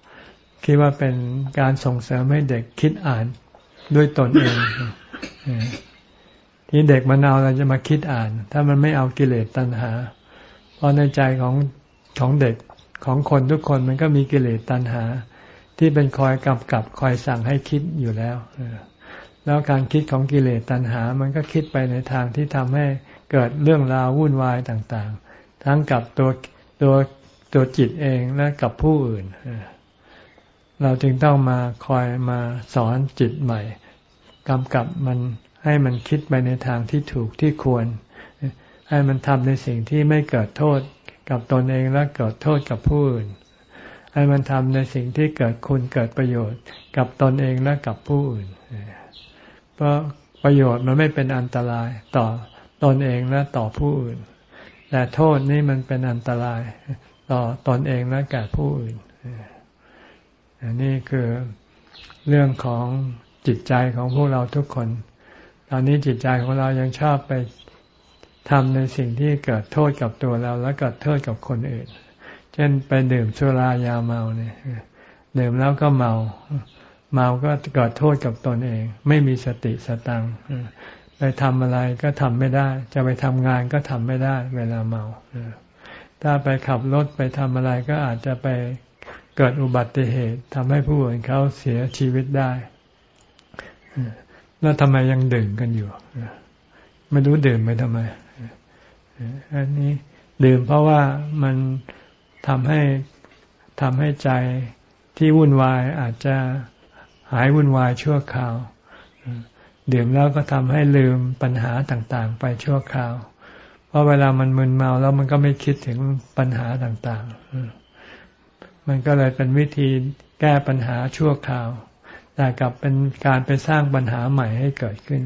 ำคิดว่าเป็นการส่งเสริมให้เด็กคิดอ่านด้วยตนเองที่เด็กมันเอาเราจะมาคิดอ่าน ถ้ามันไม่เอากิเลสตัณหา ราะในใจของของเด็กของคนทุกคนมันก็มีกิเลสตัณหา ที่เป็นคอยกำกับคอยสั่งให้คิดอยู่แล้วแล้วการคิดของกิเลสตัณหา มันก็คิดไปในทางที่ทำให้เกิดเรื่องราววุ่นวายต่างๆ ทั้งกับตัวตัวตัวจิตเองและกับผู้อื่น เราจึงต้องมาคอยมาสอนจิตใหม่กำกับมันให้มันคิดไปในทางที่ถูกที่ควร ให้มันทำในสิ่งที่ไม่เกิดโทษกับตนเองและเกิดโทษกับผู้อื่น ให้มันทำในสิ่งที่เกิดคุณเกิดประโยชน์กับตนเองและกับผู้อื่น เพราะประโยชน์มันไม่เป็นอันตรายต่อตนเองและต่อผู้อื่น แต่โทษนี่มันเป็นอันตรายต่อตอนเองและแก่ผู้อื่นอันนี้คือเรื่องของจิตใจของพวกเราทุกคน ตอนนี้จิตใจของเรายังชอบไป ทำในสิ่งที่เกิดโทษกับตัวเรา และเกิดโทษกับคนอื่น เช่นไปดื่มสุรายาเมาเนี่ยดื่มแล้วก็เมา เมาก็เกิดโทษกับตนเอง ไม่มีสติสตังไปทำอะไรก็ทำไม่ได้ จะไปทำงานก็ทำไม่ได้ เวลาเมาถ้าไปขับรถไปทำอะไรก็อาจจะไปเกิดอุบัติเหตุทำให้ผู้อื่นเขาเสียชีวิตได้ แล้วทำไมยังดื่มกันอยู่ ไม่รู้ดื่มไปทำไม อันนี้ดื่มเพราะว่ามันทำให้ทำให้ใจที่วุ่นวายอาจจะหายวุ่นวายชั่วคราวดื่มแล้วก็ทำให้ลืมปัญหาต่างๆ ไปชั่วคราว เพราะเวลามันมึนเมาแล้วมันก็ไม่คิดถึงปัญหาต่างๆ มันก็เลยเป็นวิธีแก้ปัญหาชั่วคราว แต่กลับเป็นการไปสร้างปัญหาใหม่ให้เกิดขึ้น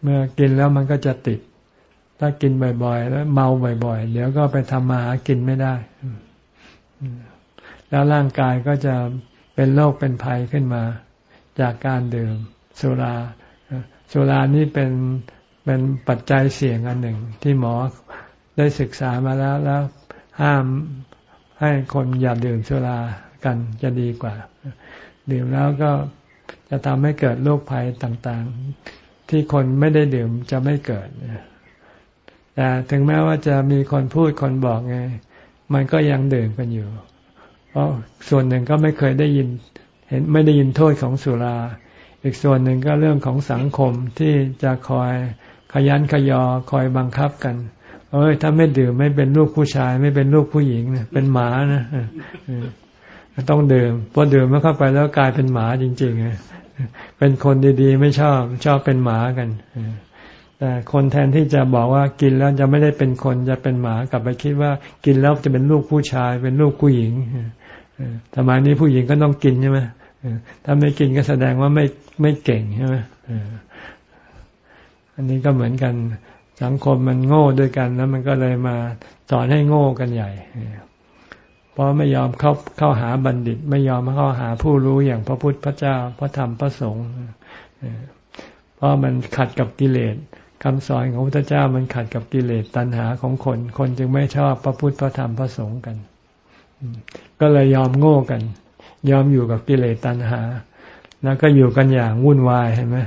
เมื่อกินแล้วมันก็จะติด ถ้ากินบ่อย ๆ แล้วเมาบ่อย ๆ เดี๋ยวก็ไปทำมาหากินไม่ได้ แล้วร่างกายก็จะเป็นโรคเป็นภัยขึ้นมา จากการดื่มสุราสุรานี่เป็นเป็นปัจจัยเสี่ยงอันหนึ่ง ที่หมอได้ศึกษามาแล้วแล้วห้ามให้คนอย่าดื่มสุรากันจะดีกว่า ดื่มแล้วก็จะทำให้เกิดโรคภัยต่างๆ ที่คนไม่ได้ดื่มจะไม่เกิด แต่ถึงแม้ว่าจะมีคนพูดคนบอกไง มันก็ยังดื่มกันอยู่ เพราะส่วนหนึ่งก็ไม่เคยได้ยิน เห็นไม่ได้ยินโทษของสุรา อีกส่วนหนึ่งก็เรื่องของสังคมที่จะคอยขยันขยอคอยบังคับกันเอ้ยถ้าไม่ดื่มไม่เป็นลูกผู้ชาย ไม่เป็นลูกผู้หญิงนะเป็นหมานะต้องดื่มพอดื่มแล้วเข้าไปแล้วกลายเป็นหมาจริงๆเป็นคนดีๆ ไม่ชอบชอบเป็นหมากัน แต่คนแทนที่จะบอกว่ากินแล้วจะไม่ได้เป็นคนจะเป็นหมากลับไปคิดว่ากินแล้วจะเป็นลูกผู้ชาย เป็นลูกผู้หญิงสมัยนี้ผู้หญิงก็ต้องกินใช่ไหมถ้าไม่กินก็แสดงว่าไม่ไม่เก่งใช่ไหมอันนี้ก็เหมือนกันสังคมมันโง่ด้วยกันแล้วมันก็เลยมาสอนให้โง่กันใหญ่ เพราะไม่ยอมเข้าเข้าหาบัณฑิต ไม่ยอมเข้าหาผู้รู้อย่างพระพุทธพระเจ้าพระธรรมพระสงฆ์เพราะมันขัดกับกิเลส คำสอนของพระเจ้ามันขัดกับกิเลสตัณหาของคน คนจึงไม่ชอบพระพุทธพระธรรมพระสงฆ์กัน ก็เลยยอมโง่กัน ยอมอยู่กับกิเลสตัณหา แล้วก็อยู่กันอย่างวุ่นวายเห็นไหม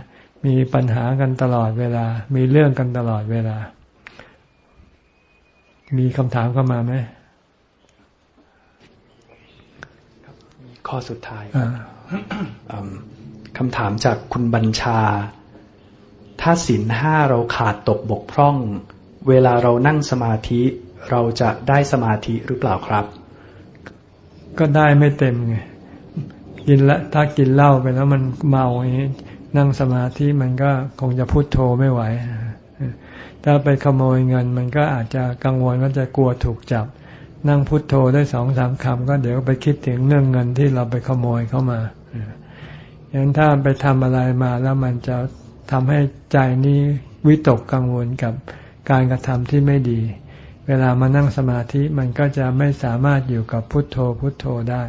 มีปัญหากันตลอดเวลา มีเรื่องกันตลอดเวลา มีคำถามเข้ามาไหมข้อสุดท้ายคำถามจากคุณบัญชา ถ้าศีลห้าเราขาดตกบกพร่อง เวลาเรานั่งสมาธิเราจะได้สมาธิหรือเปล่าครับ ก็ได้ไม่เต็มไงกินละถ้ากินเหล้าไปแล้วมันเมาอย่างนี้นั่งสมาธิมันก็คงจะพูดโทไม่ไหว ถ้าไปขโมยเงิน มันก็อาจจะกังวลว่าจะกลัวถูกจับ นั่งพุโทโธได้สองสามคำก็เดี๋ยวไปคิดถึงเรื่องเงินที่เราไปขโมยเข้ามาอย่างนั้นถ้าไปทำอะไรมาแล้วมันจะ ทำให้ใจนี้วิตกกังวลกับการกระทำที่ไม่ดี เวลามานั่งสมาธิมันก็จะไม่สามารถอยู่กับพุทโธพุทโธได้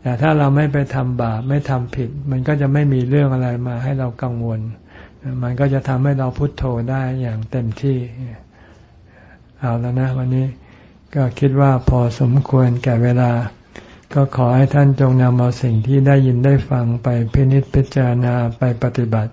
แต่ถ้าเราไม่ไปทำบาปไม่ทำผิด มันก็จะไม่มีเรื่องอะไรมาให้เรากังวล มันก็จะทำให้เราพุโทโธได้อย่างเต็มที่ เอาแล้วนะวันนี้ก็คิดว่าพอสมควรแก่เวลา ก็ขอให้ท่านจงนำเอาสิ่งที่ได้ยินได้ฟังไปพินิจพิจารณาไปปฏิบัติ